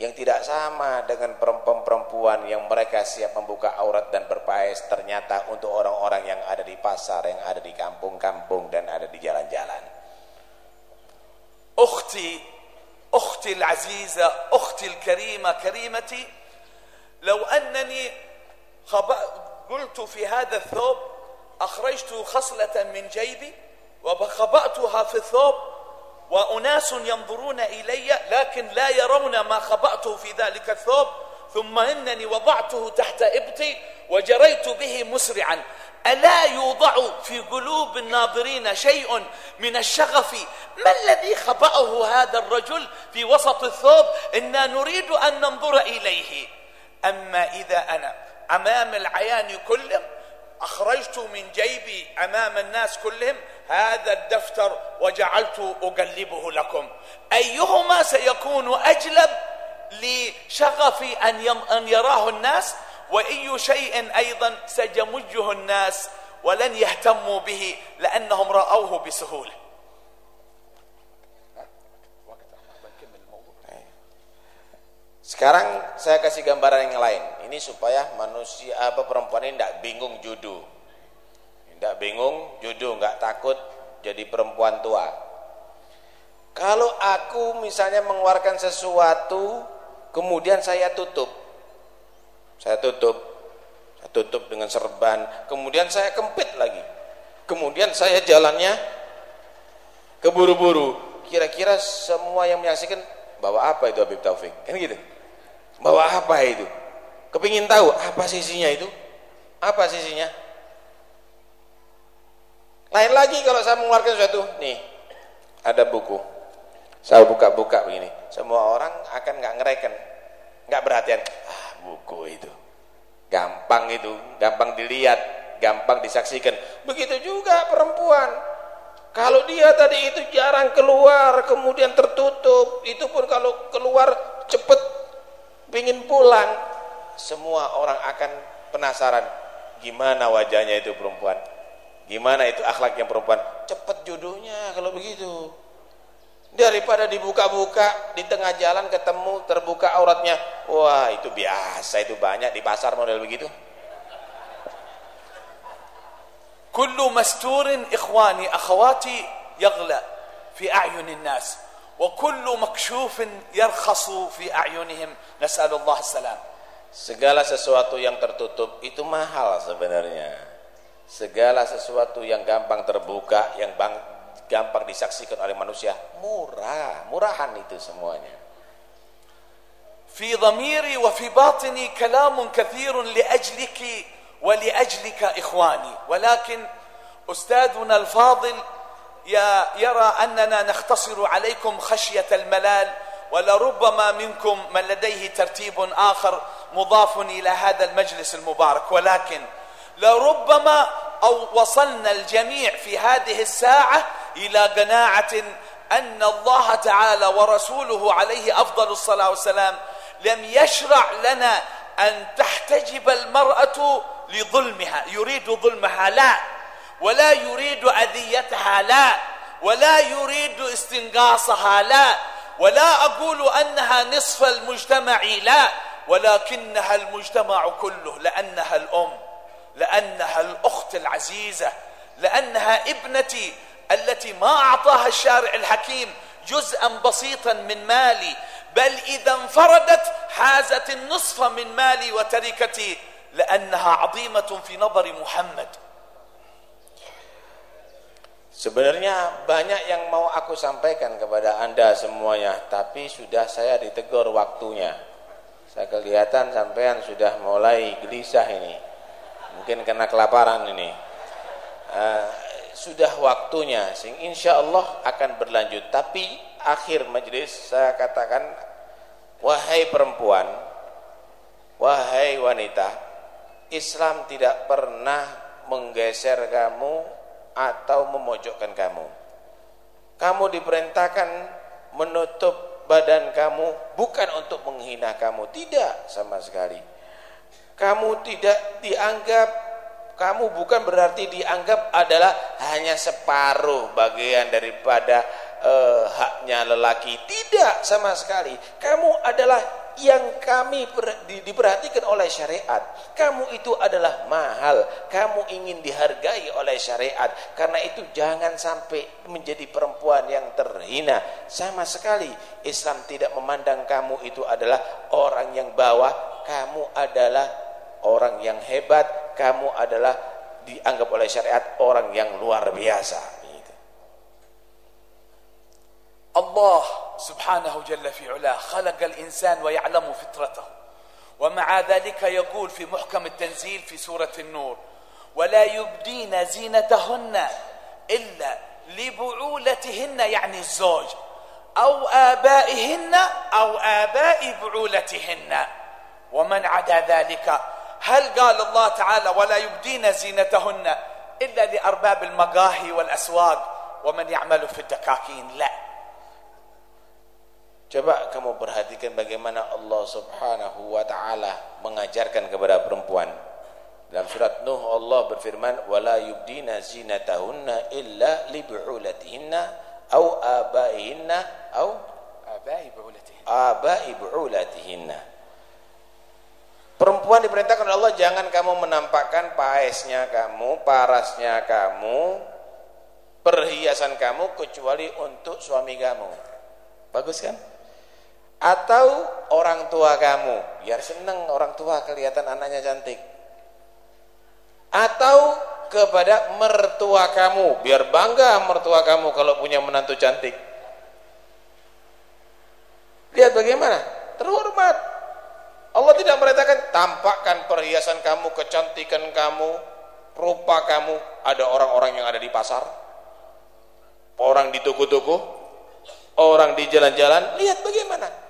yang tidak sama dengan perempuan-perempuan yang mereka siap membuka aurat dan berpaes ternyata untuk orang-orang yang ada di pasar, yang ada di kampung-kampung dan ada di jalan-jalan. Ukhti, ukhti al-aziza, ukhti al-karima, karimati, law annani qultu fi hadha ath-thawb akhrajtu khaslatan min jaybi wa khaba'tuha fi ath-thawb وأناس ينظرون إلي لكن لا يرون ما خبأته في ذلك الثوب ثم إنني وضعته تحت إبطي وجريت به مسرعا. ألا يوضع في قلوب الناظرين شيء من الشغف؟ ما الذي خبأه هذا الرجل في وسط الثوب؟ إنا نريد أن ننظر إليه. أما إذا أنا أمام العيان كلهم أخرجت من جيبي أمام الناس كلهم هذا الدفتر وجعلت أقلبه لكم. أيهما سيكون أجلب لشغف أن أن يراه الناس؟ وأي شيء أيضا سيمجه الناس ولن يهتموا به لأنهم رأوه بسهولة. Sekarang saya kasih gambaran yang lain. Ini supaya manusia apa perempuan ini tidak bingung jodoh. Tidak bingung jodoh, nggak takut jadi perempuan tua. Kalau aku misalnya mengeluarkan sesuatu, kemudian saya tutup, saya tutup, saya tutup dengan serban, kemudian saya kempit lagi, kemudian saya jalannya keburu-buru. Kira-kira semua yang menyaksikan bawa apa itu Habib Taufik? Kan gitu. Bawa apa itu? Kepingin tahu apa sisinya itu? Apa sisinya? Lain lagi kalau saya mengeluarkan sesuatu, nih ada buku. Saya buka-buka begini. Semua orang akan nggak ngereken, nggak perhatian. Ah, buku itu. Gampang itu, gampang dilihat, gampang disaksikan. Begitu juga perempuan. Kalau dia tadi itu jarang keluar, kemudian tertutup, itu pun kalau keluar cepet pingin pulang semua orang akan penasaran gimana wajahnya itu perempuan? Gimana itu akhlak yang perempuan? Cepet jodohnya kalau begitu. Daripada dibuka-buka di tengah jalan ketemu terbuka auratnya. Wah itu biasa itu banyak di pasar model begitu. Kullu masturin ikhwani akhwati yaghla fi a'yunin nas. وكل مكشوف يرخص في أعينهم نسأل الله السلام Segala sesuatu yang tertutup itu mahal sebenarnya. Segala sesuatu yang gampang terbuka, yang bang, gampang disaksikan oleh manusia, murah, murahan itu semuanya. في ضميري وفي باطني كلام كثير لأجلك ولأجلك إخواني ولكن أستاذنا الفاضل يرى أننا نختصر عليكم خشية الملال ولربما منكم من لديه ترتيب آخر مضاف إلى هذا المجلس المبارك. ولكن لربما أو وصلنا الجميع في هذه الساعة إلى قناعة أن الله تعالى ورسوله عليه أفضل الصلاة والسلام لم يشرع لنا أن تحتجب المرأة لظلمها يريد ظلمها. لا ولا يريد أذيتها لا. ولا يريد استنقاصها لا. ولا أقول أنها نصف المجتمع لا. ولكنها المجتمع كله لأنها الأم لأنها الأخت العزيزة لأنها ابنتي التي ما أعطاها الشارع الحكيم جزءا بسيطا من مالي. بل إذا انفردت حازت النصف من مالي وتركتي لأنها عظيمة في نظر محمد. Sebenarnya banyak yang mau aku sampaikan kepada anda semuanya Tapi sudah saya ditegur waktunya. Saya kelihatan sampean sudah mulai gelisah ini. Mungkin kena kelaparan ini. Uh, Sudah waktunya sing Insya Allah akan berlanjut. Tapi akhir majelis saya katakan Wahai perempuan Wahai wanita Islam tidak pernah menggeser kamu atau memojokkan kamu. Kamu diperintahkan menutup badan kamu bukan untuk menghina kamu, tidak sama sekali. Kamu tidak dianggap kamu bukan berarti dianggap adalah hanya separuh bagian daripada uh, haknya lelaki. Tidak sama sekali. Kamu adalah yang kami diperhatikan oleh syariat. Kamu itu adalah mahal. Kamu ingin dihargai oleh syariat. Karena itu jangan sampai menjadi perempuan yang terhina. Sama sekali Islam tidak memandang kamu itu adalah orang yang bawah. Kamu adalah orang yang hebat. Kamu adalah dianggap oleh syariat orang yang luar biasa. الله سبحانه جل في علاه خلق الإنسان ويعلم فطرته. ومع ذلك يقول في محكم التنزيل في سورة النور ولا يبدين زينتهن إلا لبعولتهن يعني الزوج أو آبائهن أو آباء بعولتهن. ومن عدا ذلك هل قال الله تعالى ولا يبدين زينتهن إلا لأرباب المقاهي والأسواق؟ ومن يعمل في الدكاكين؟ لا. Coba kamu perhatikan bagaimana Allah Subhanahu wa taala mengajarkan kepada perempuan. Dalam surat Nuh Allah berfirman wala yubdina zinatahunna illa li bu'ulatihinna au abaihinna au abai bu'ulatihinna. Abai bu'ulatihinna. Perempuan diperintahkan oleh Allah jangan kamu menampakkan paesnya kamu, parasnya kamu, perhiasan kamu kecuali untuk suami kamu. Bagus kan? Atau orang tua kamu. Biar seneng orang tua kelihatan anaknya cantik. Atau kepada mertua kamu. Biar bangga mertua kamu kalau punya menantu cantik. Lihat bagaimana. Terhormat. Allah tidak merintahkan tampakkan perhiasan kamu kecantikan kamu rupa kamu. Ada orang-orang yang ada di pasar. Orang di toko-toko. Orang di jalan-jalan. Lihat bagaimana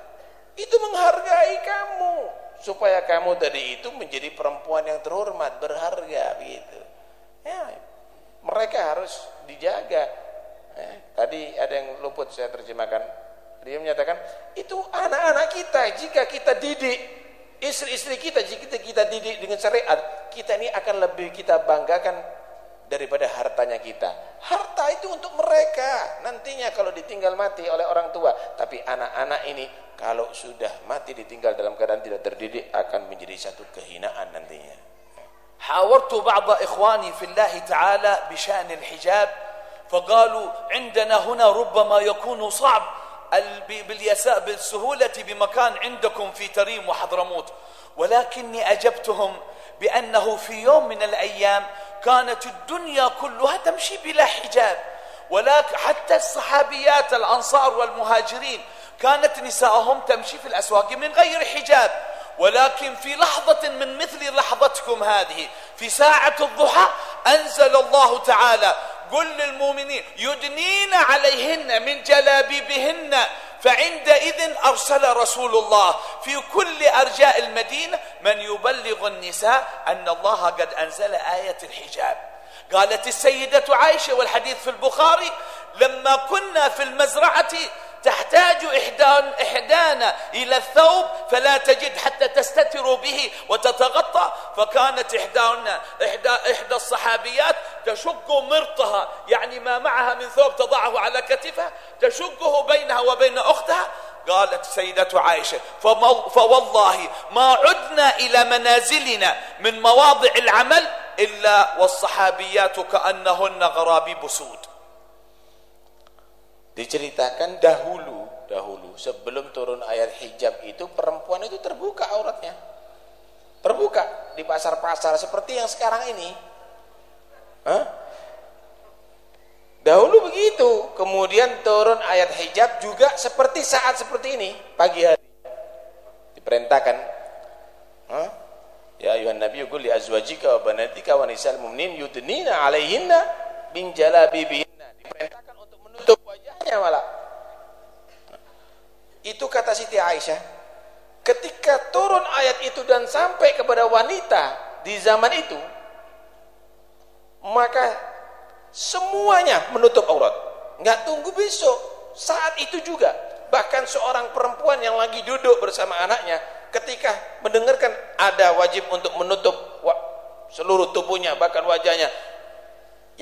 itu menghargai kamu supaya kamu tadi itu menjadi perempuan yang terhormat berharga begitu ya mereka harus dijaga ya, tadi ada yang luput saya terjemahkan dia menyatakan itu anak-anak kita jika kita didik istri-istri kita jika kita, kita didik dengan syariat kita ini akan lebih kita banggakan daripada hartanya kita. Harta itu untuk mereka nantinya kalau ditinggal mati oleh orang tua. Tapi anak-anak ini kalau sudah mati ditinggal dalam keadaan tidak terdidik akan menjadi satu kehinaan nantinya. حاورت بعض إخواني في الله تعالى بشأن الحجاب فقالوا عندنا هنا ربما يكون صعب باليساء بالسهولة بمكان عندكم في تريم وحضرموت ولكني أجبتهم بأنه في يوم من الأيام كانت الدنيا كلها تمشي بلا حجاب ولكن حتى الصحابيات الأنصار والمهاجرين كانت نساءهم تمشي في الأسواق من غير حجاب. ولكن في لحظة من مثل لحظتكم هذه في ساعة الضحى أنزل الله تعالى قل للمؤمنين يدنين عليهن من جلابيبهن فعندئذ أرسل رسول الله في كل أرجاء المدينة من يبلغ النساء أن الله قد أنزل آية الحجاب. قالت السيدة عائشة والحديث في البخاري لما كنا في المزرعة تحتاج إحدان إحدانا إلى الثوب فلا تجد حتى تستتر به وتتغطى. فكانت إحدانا إحدى, إحدى الصحابيات تشق مرطها يعني ما معها من ثوب تضعه على كتفها تشقه بينها وبين أختها. قالت سيدة عائشة فوالله ما عدنا إلى منازلنا من مواضع العمل إلا والصحابيات كأنهن غرابيب سود. Diceritakan dahulu, dahulu sebelum turun ayat hijab itu perempuan itu terbuka auratnya. Terbuka di pasar-pasar seperti yang sekarang ini. Hah? Dahulu begitu, kemudian turun ayat hijab juga seperti saat seperti ini, pagi hari. Diperintahkan. Hah? Ya ayuhan nabi qul li azwajika wa banatika wa nisa'il mu'minin yudnina 'alaihinna min jalabibihinna. Diperintahkan menutup wajahnya malah. Itu kata Siti Aisyah. Ketika turun ayat itu dan sampai kepada wanita di zaman itu, maka semuanya menutup aurat. Enggak tunggu besok, saat itu juga. Bahkan seorang perempuan yang lagi duduk bersama anaknya, ketika mendengarkan ada wajib untuk menutup seluruh tubuhnya bahkan wajahnya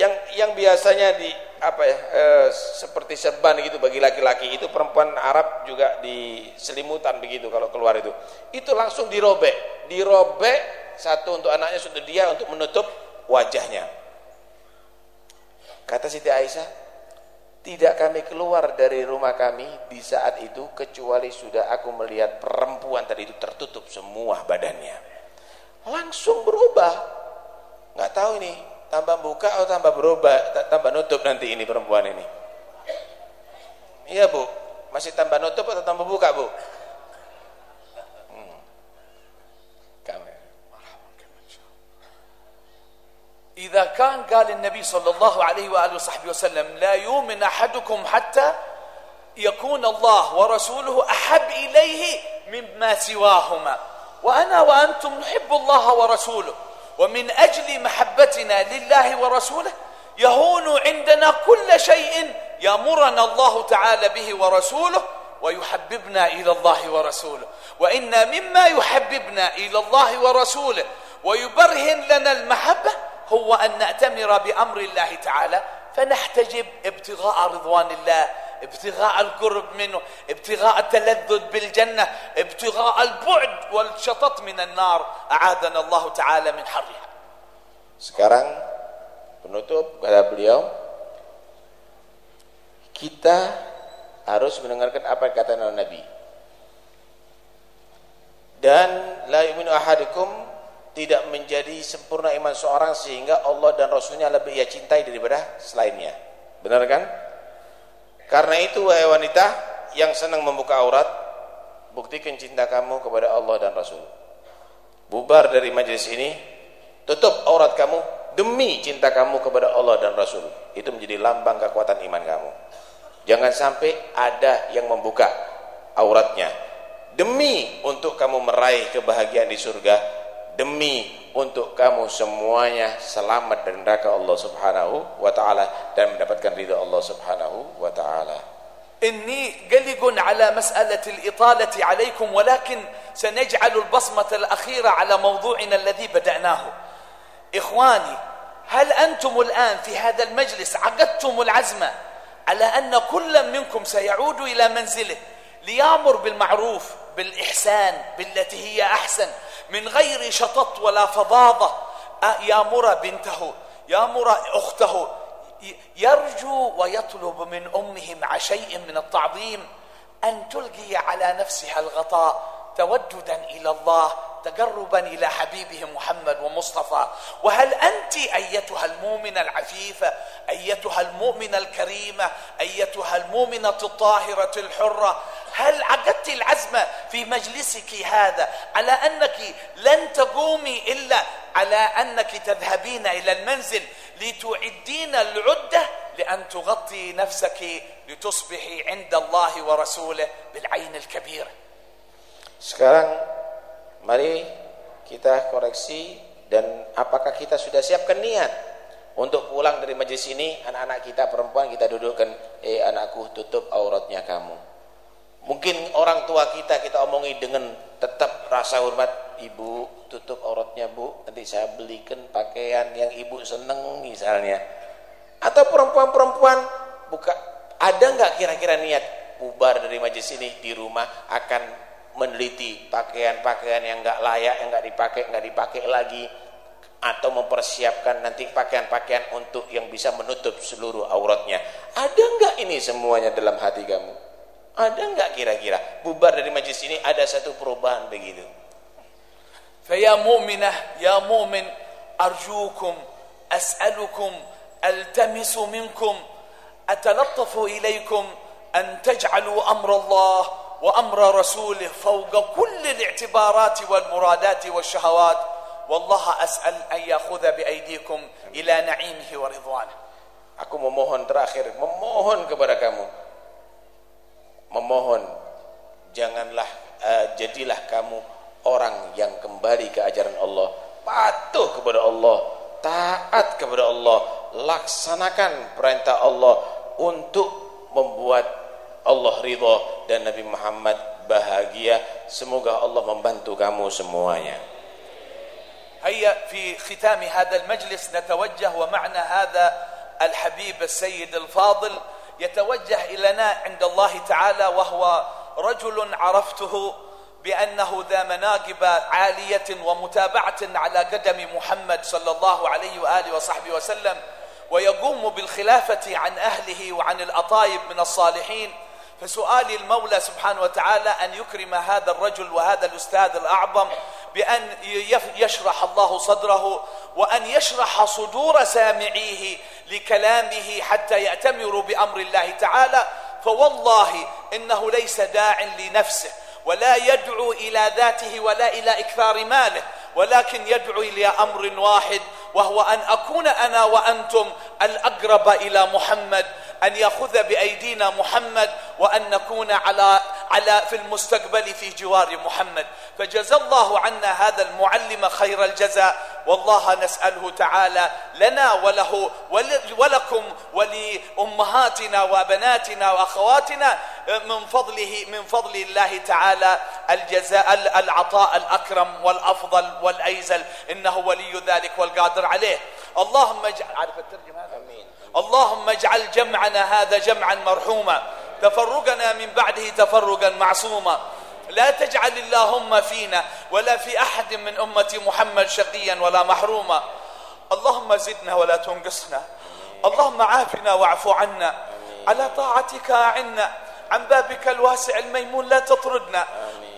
yang yang biasanya di apa ya e, seperti serban gitu bagi laki-laki itu perempuan Arab juga di selimutan begitu kalau keluar itu. Itu langsung dirobek. Dirobek satu untuk anaknya sudah dia untuk menutup wajahnya. Kata Siti Aisyah tidak kami keluar dari rumah kami di saat itu kecuali sudah aku melihat perempuan tadi itu tertutup semua badannya. Langsung berubah. Nggak tahu ini tambah buka atau tambah berubah? Tambah nutup nanti ini perempuan ini. Iya bu. Masih tambah nutup atau tambah buka bu? إذا كان قال النبي صلى الله عليه وآله وصحبه وسلم لا يؤمن أحدكم حتى يكون الله ورسوله أحب إليه مما سواهما وأنا وأنتم نحب الله ورسوله ومن أجل محبتنا لله ورسوله يهون عندنا كل شيء يأمرنا الله تعالى به ورسوله ويحببنا إلى الله ورسوله. وإن مما يحببنا إلى الله ورسوله. ويبرهن لنا المحبة هو أن نأتمر بأمر الله تعالى. فنحتجب ابتغاء رضوان الله. ابتغاء القرب منه ابتغاء التلذذ بالجنة ابتغاء البعد والشطط من النار أعاذنا الله تعالى من حرها sekarang penutup kata beliau kita harus mendengarkan apa yang kata Nabi dan la yu'minu ahadukum tidak menjadi sempurna iman seorang sehingga Allah dan Rasulnya lebih ia cintai daripada selainnya benar kan? Karena itu wahai wanita yang senang membuka aurat, buktikan cinta kamu kepada Allah dan Rasul. Bubar dari majlis ini, tutup aurat kamu demi cinta kamu kepada Allah dan Rasul. Itu menjadi lambang kekuatan iman kamu. Jangan sampai ada yang membuka auratnya demi untuk kamu meraih kebahagiaan di surga, demi untuk kamu semuanya selamat dari neraka Allah Subhanahu wa taala dan mendapatkan ridha Allah Subhanahu wa taala. إني قلق على مسألة الإطالة عليكم ولكن سنجعل البصمة الأخيرة على موضوعنا الذي بدأناه إخواني هل أنتم الآن في هذا المجلس عقدتم العزم على أن كل منكم سيعود إلى منزله ليأمر بالمعروف بالإحسان بالتي هي أحسن من غير شطط ولا فظاظة. يامر بنته يامر أخته يرجو ويطلب من أمه مع شيء من التعظيم أن تلقي على نفسها الغطاء توددا إلى الله تقربا إلى حبيبه محمد ومصطفى. وهل أنت أيتها المؤمنه العفيفه أيتها المؤمنه الكريمه أيتها المؤمنة الطاهرة الحرة؟ هل عقدت العزم في مجلسك هذا على أنك لن تقومي إلا على أنك تذهبين إلى المنزل لتعدين العدة لأن تغطي نفسك لتصبحي عند الله ورسوله بالعين الكبيرة؟ Sekarang mari kita koreksi dan apakah kita sudah siapkan niat untuk pulang dari majlis ini? Anak-anak kita perempuan kita dudukkan. Eh anakku tutup auratnya kamu. Mungkin orang tua kita kita omongi dengan tetap rasa hormat ibu tutup auratnya bu. Nanti saya belikan pakaian yang ibu seneng misalnya. Atau perempuan-perempuan buka ada nggak kira-kira niat bubar dari majlis ini di rumah akan meneliti pakaian-pakaian yang nggak layak, yang nggak dipakai, nggak dipakai lagi, atau mempersiapkan nanti pakaian-pakaian untuk yang bisa menutup seluruh auratnya. Ada nggak ini semuanya dalam hati kamu? Ada nggak kira-kira bubar dari majlis ini ada satu perubahan begitu? فيا مؤمنة يا مؤمن أرجوكم أسألكم ألتمس منكم أتلطف إليكم أن تجعلوا أمر الله وأمر رسوله فوق كل الاعتبارات والمرادات والشهوات والله أسأل أن يأخذ بأيديكم إلى نعيمه ورضوانه Aku memohon terakhir, memohon kepada kamu. Memohon janganlah uh, jadilah kamu orang yang kembali ke ajaran Allah, patuh kepada Allah, taat kepada Allah, laksanakan perintah Allah untuk membuat Allah ridha dan Nabi Muhammad bahagia. Semoga Allah membantu kamu semuanya. هيا في ختام هذا المجلس نتوجه ومعنى هذا الحبيب السيد الفاضل يتوجه إلينا عند الله تعالى وهو رجل عرفته بأنه ذا مناقب عالية ومتابعة على قدم محمد صلى الله عليه وآله وصحبه وسلم ويقوم بالخلافة عن أهله وعن الأطايب من الصالحين فسؤالي المولى سبحانه وتعالى أن يكرم هذا الرجل وهذا الأستاذ الأعظم بأن يشرح الله صدره وأن يشرح صدور سامعيه لكلامه حتى يأتمروا بأمر الله تعالى. فوالله إنه ليس داع لنفسه ولا يدعو إلى ذاته ولا إلى إكثار ماله ولكن يدعو إلى أمر واحد وهو أن أكون أنا وأنتم الأقرب إلى محمد أن يأخذ بأيدينا محمد وأن نكون على على في المستقبل في جوار محمد. فجزى الله عنا هذا المعلم خير الجزاء. والله نسأله تعالى لنا وله ول- ولكم ولأمهاتنا وبناتنا وأخواتنا من فضله من فضل الله تعالى الجزاء العطاء الأكرم والأفضل والأيزل إنه ولي ذلك والقادر عليه. اللهم اجعل عارف الترجمة هذا Amin. اللهم اجعل جمعنا هذا جمعا مرحوما. تفرقنا من بعده تفرقا معصوما. لا تجعل اللهم فينا ولا في أحد من أمة محمد شقيا ولا محروما. اللهم زدنا ولا تنقصنا. اللهم عافنا واعف عنا. على طاعتك أعنا. عن بابك الواسع الميمون لا تطردنا.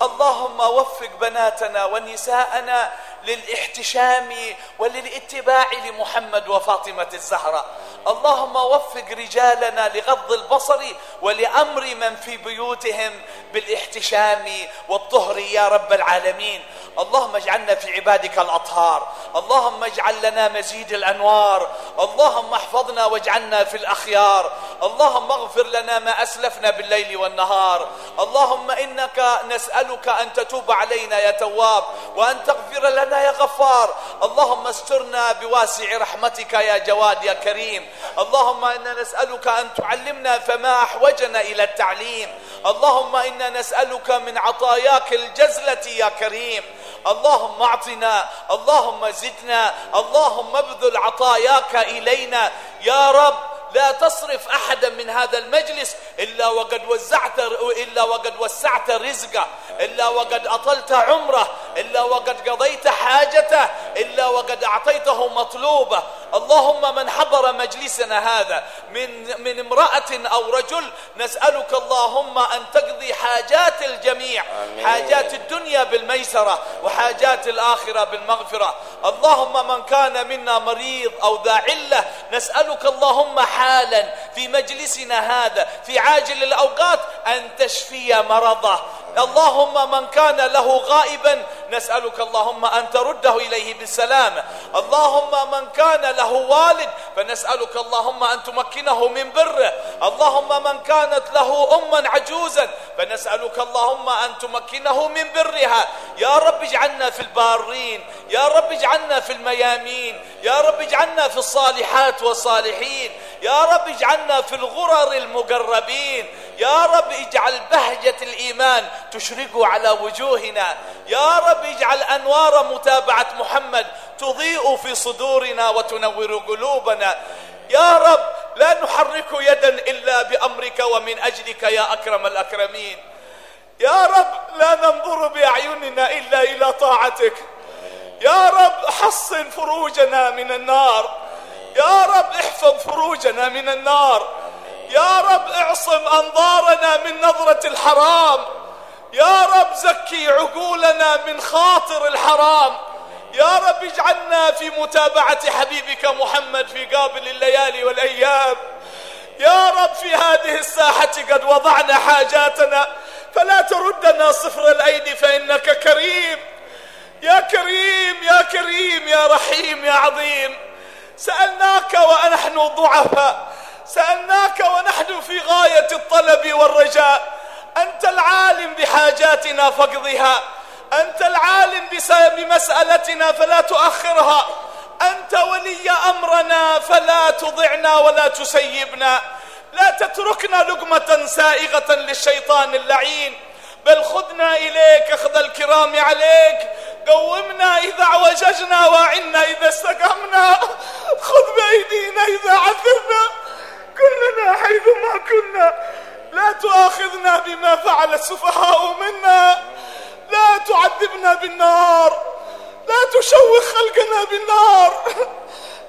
اللهم وفق بناتنا ونساءنا للاحتشام وللاتباع لمحمد وفاطمة الزهراء اللهم وفق رجالنا لغض البصر ولأمر من في بيوتهم بالاحتشام والطهر يا رب العالمين. اللهم اجعلنا في عبادك الأطهار. اللهم اجعل لنا مزيد الأنوار. اللهم احفظنا واجعلنا في الأخيار. اللهم اغفر لنا ما أسلفنا بالليل والنهار. اللهم إنك نسألك أن تتوب علينا يا تواب وأن تغفر لنا يا غفار. اللهم استرنا بواسع رحمتك يا جواد يا كريم. اللهم إنا نسألك أن تعلمنا فما أحوجنا إلى التعليم. اللهم إنا نسألك من عطاياك الجزلة يا كريم. اللهم اعطنا اللهم زدنا اللهم ابذل عطاياك إلينا. يا رب لا تصرف أحدا من هذا المجلس إلا وقد وزعت إلا وقد وسعت رزقه إلا وقد أطلت عمره إلا وقد قضيت حاجته إلا وقد أعطيته مطلوبه. اللهم من حضر مجلسنا هذا من من امرأة أو رجل نسألك اللهم أن تقضي حاجات الجميع آمين. حاجات الدنيا بالميسرة وحاجات الآخرة بالمغفرة اللهم من كان منا مريض أو ذا علة نسألك اللهم حالا في مجلسنا هذا في عاجل الأوقات أن تشفي مرضه اللهم من كان له غائبا نسألك اللهم أن ترده إليه بالسلامه اللهم من كان له والد فنسألك اللهم أن تمكنه من بره. اللهم من كانت له اما عجوزا فنسألك اللهم أن تمكنه من برها. يا رب اجعلنا في البارين يا رب اجعلنا في الميامين يا رب اجعلنا في الصالحات والصالحين يا رب اجعلنا في الغرر المقربين يا رب اجعل بهجة الإيمان تشرق على وجوهنا. يا رب اجعل أنوار متابعة محمد تضيء في صدورنا وتنور قلوبنا. يا رب لا نحرك يدا إلا بأمرك ومن أجلك يا أكرم الأكرمين. يا رب لا ننظر بأعيننا إلا إلى طاعتك. يا رب حصن فروجنا من النار. يا رب احفظ فروجنا من النار. يا رب اعصم أنظارنا من نظرة الحرام. يا رب زكي عقولنا من خاطر الحرام. يا رب اجعلنا في متابعة حبيبك محمد في قابل الليالي والأيام. يا رب في هذه الساحة قد وضعنا حاجاتنا فلا تردنا صفر الأيدي فإنك كريم. يا كريم يا كريم يا رحيم يا عظيم. سألناك ونحن ضعفاء. سألناك ونحن في غاية الطلب والرجاء. أنت العالم بحاجاتنا فاقضها أنت العالم بمسألتنا فلا تؤخرها. أنت ولي أمرنا فلا تضعنا ولا تسيبنا. لا تتركنا لقمة سائغة للشيطان اللعين. بل خذنا إليك أخذ الكرام عليك. قومنا إذا اعوججنا واعنا إذا استقمنا. خذ بأيدينا إذا عثرنا كلنا حيثما كنا. لا تؤاخذنا بما فعل السفهاء منا. لا تعذبنا بالنار. لا تشوه خلقنا بالنار.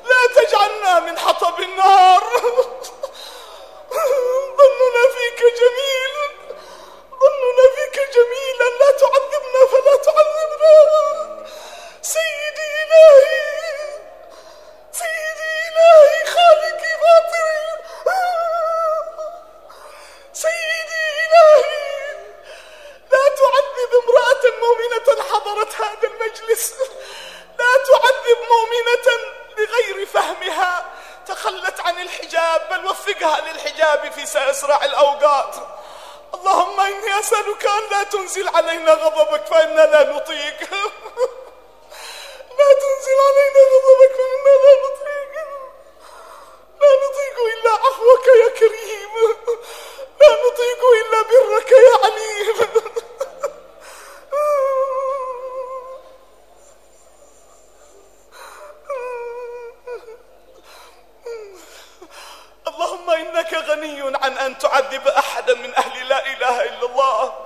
لا تجعلنا من حطب النار. ظننا فيك جميل. ظننا فيك جميلا. لا تعذبنا فلا تعذبنا. سيدي إلهي. سيدي إلهي خالقي باطري سيدي إلهي لا تعذب امرأة مؤمنة حضرت هذا المجلس. لا تعذب مؤمنة بغير فهمها. تخلت عن الحجاب بل وفقها للحجاب في أسرع الأوقات. اللهم إني أسألك أن لا تنزل علينا غضبك فإنا لا نطيق. لا تنزل علينا غضبك فإنا لا نطيق. لا نطيق إلا عفوك يا كريم. لا نطيق إلا برك يا عليم اللهم إنك غني عن أن تعذب أحدا من أهل لا إله إلا الله.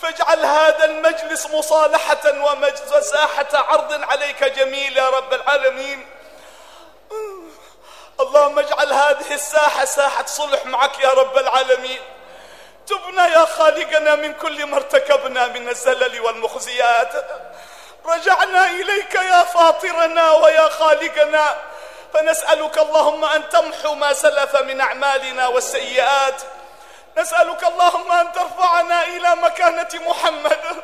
فاجعل هذا المجلس مصالحة ومساحة عرض عليك جميل يا رب العالمين. اللهم اجعل هذه الساحة ساحة صلح معك يا رب العالمين. تبنا يا خالقنا من كل ما ارتكبنا من الزلل والمخزيات. رجعنا إليك يا فاطرنا ويا خالقنا. فنسألك اللهم أن تمحو ما سلف من أعمالنا والسيئات. نسألك اللهم أن ترفعنا إلى مكانة محمد.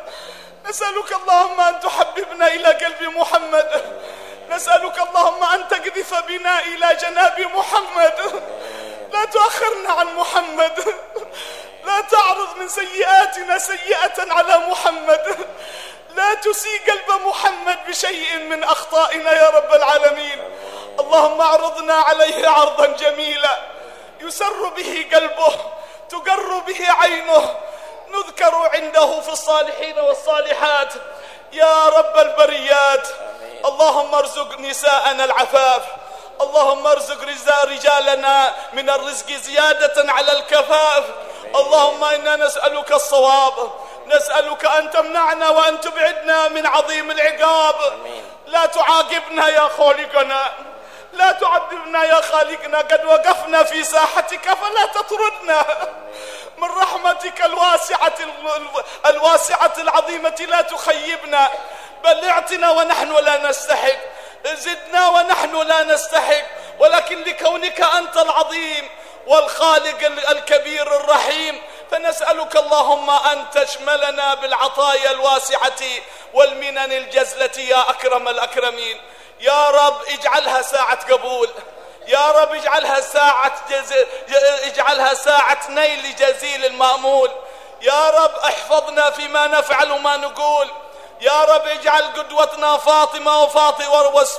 نسألك اللهم أن تحببنا إلى قلب محمد. نسألك اللهم أن تقذف بنا إلى جناب محمد. لا تؤخرنا عن محمد. لا تعرض من سيئاتنا سيئة على محمد. لا تسيء قلب محمد بشيء من أخطائنا يا رب العالمين. اللهم اعرضنا عليه عرضا جميلا. يسر به قلبه تقر به عينه. نذكر عنده في الصالحين والصالحات. يا رب البريات. اللهم ارزق نساءنا العفاف. اللهم ارزق رجالنا من الرزق زيادة على الكفاف. اللهم إنا نسألك الصواب. نسألك أن تمنعنا وأن تبعدنا من عظيم العقاب. لا تعاقبنا يا خالقنا. لا تعذبنا يا خالقنا. قد وقفنا في ساحتك فلا تطردنا. من رحمتك الواسعة الواسعة العظيمة لا تخيبنا. بل اعتنا ونحن لا نستحق. زدنا ونحن لا نستحق. ولكن لكونك أنت العظيم والخالق الكبير الرحيم فنسألك اللهم أن تشملنا بالعطايا الواسعة والمنن الجزلة يا أكرم الأكرمين. يا رب اجعلها ساعة قبول. يا رب اجعلها ساعة جز... اجعلها ساعة نيل جزيل المأمول. يا رب احفظنا فيما نفعل وما نقول. يا رب اجعل قدوتنا فاطمة وفاطمة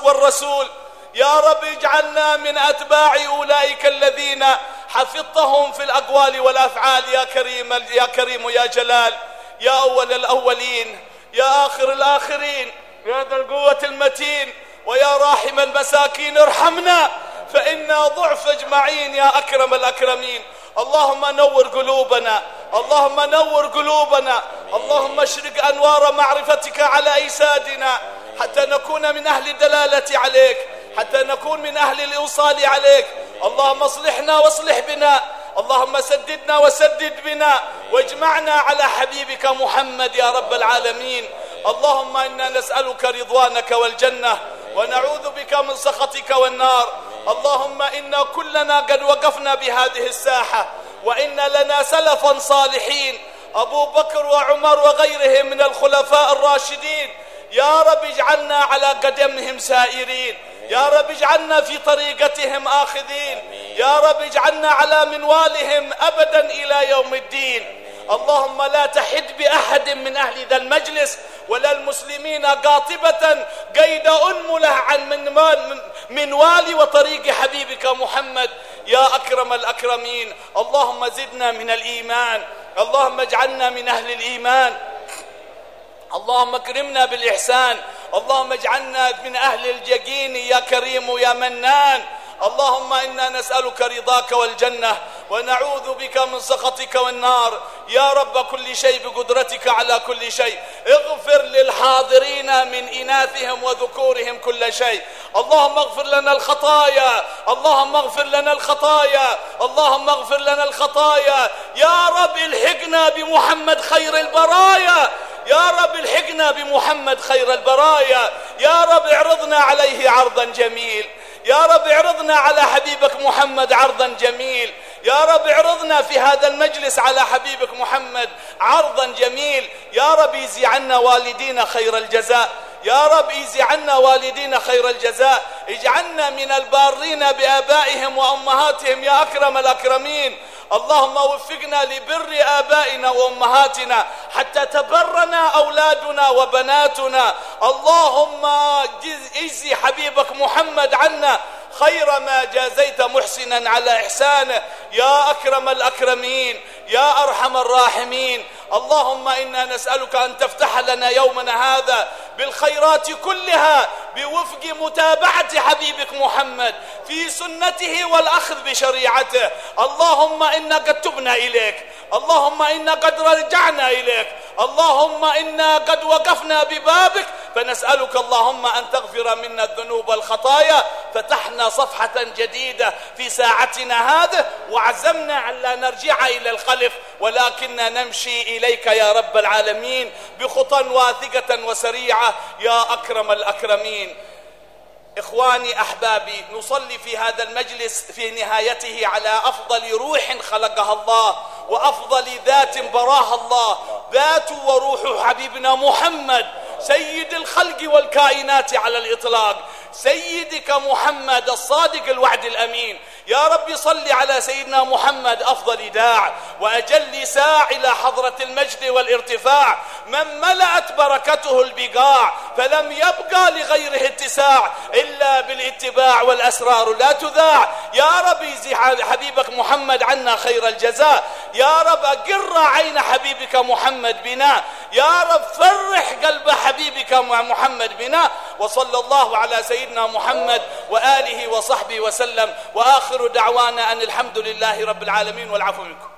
والرسول. يا رب اجعلنا من أتباع أولئك الذين حفظتهم في الأقوال والأفعال. يا كريم يا كريم يا جلال. يا أول الأولين. يا آخر الآخرين. يا ذا القوة المتين. ويا راحم المساكين. ارحمنا. فإنا ضعف أجمعين يا أكرم الأكرمين. اللهم نور قلوبنا. اللهم نور قلوبنا. اللهم اشرق أنوار معرفتك على أيسادنا حتى نكون من أهل الدلالة عليك حتى نكون من أهل الإوصال عليك. اللهم اصلحنا واصلح بنا. اللهم سددنا وسدد بنا. واجمعنا على حبيبك محمد يا رب العالمين. اللهم إنا نسألك رضوانك والجنة. ونعوذ بك من سخطك والنار. اللهم إنا كلنا قد وقفنا بهذه الساحة وإن لنا سلفا صالحين. أبو بكر وعمر وغيرهم من الخلفاء الراشدين. يا رب اجعلنا على قدمهم سائرين. يا رب اجعلنا في طريقتهم آخذين. يا رب اجعلنا على منوالهم أبدا إلى يوم الدين. اللهم لا تحد بأحد من أهل ذا المجلس ولا المسلمين قاطبة قيد أنملة عن من من منوال وطريق حبيبك محمد. يا أكرم الأكرمين اللهم زدنا من الإيمان. اللهم اجعلنا من أهل الإيمان. اللهم اكرمنا بالإحسان. اللهم اجعلنا من أهل الجقين يا كريم يا منان. اللهم إنا نسألك رضاك والجنة ونعوذ بك من سخطك والنار. يا رب كل شيء بقدرتك على كل شيء. اغفر للحاضرين من إناثهم وذكورهم كل شيء. اللهم اغفر لنا الخطايا. اللهم اغفر لنا الخطايا. اللهم اغفر لنا الخطايا. يا رب الحقنا بمحمد خير البرايا. يا رب الحقنا بمحمد خير البرايا. يا رب اعرضنا عليه عرضا جميل. يا رب اعرضنا على حبيبك محمد عرضا جميل. يا رب اعرضنا في هذا المجلس على حبيبك محمد عرضا جميل. يا رب يزي عنا والدينا خير الجزاء. يا رب اجزي عنا والدينا خير الجزاء. اجعلنا من البارين بآبائهم وأمهاتهم يا أكرم الأكرمين. اللهم وفقنا لبر آبائنا وأمهاتنا حتى تبرنا أولادنا وبناتنا. اللهم اجزي حبيبك محمد عنا خير ما جازيت محسنا على إحسانه. يا أكرم الأكرمين يا أرحم الراحمين. اللهم إنا نسألك أن تفتح لنا يومنا هذا بالخيرات كلها بوفق متابعة حبيبك محمد في سنته والأخذ بشريعته. اللهم إنا قد تبنا إليك. اللهم إنا قد رجعنا إليك. اللهم إنا قد وقفنا ببابك. فنسألك اللهم أن تغفر منا الذنوب والخطايا. فتحنا صفحة جديدة في ساعتنا هذه. وعزمنا على لا نرجع إلى الخلف. ولكننا نمشي إليك يا رب العالمين بخطى واثقة وسريعة. يا أكرم الأكرمين. إخواني أحبابي نصلي في هذا المجلس في نهايته على أفضل روح خلقها الله وأفضل ذات براها الله. ذات وروح حبيبنا محمد سيد الخلق والكائنات على الإطلاق. سيدك محمد الصادق الوعد الأمين. يا رب صل على سيدنا محمد أفضل داع وأجل ساع إلى حضرة المجد والارتفاع من ملأت بركته البقاع فلم يبقى لغيره اتساع إلا بالاتباع والأسرار لا تذاع يا رب يزي حبيبك محمد عنا خير الجزاء يا رب أقر عين حبيبك محمد بنا يا رب فرح قلب حبيبك محمد بنا وصلى الله على سيدنا محمد وآله وصحبه وسلم وآخر دعوانا أن الحمد لله رب العالمين والعفو منكم.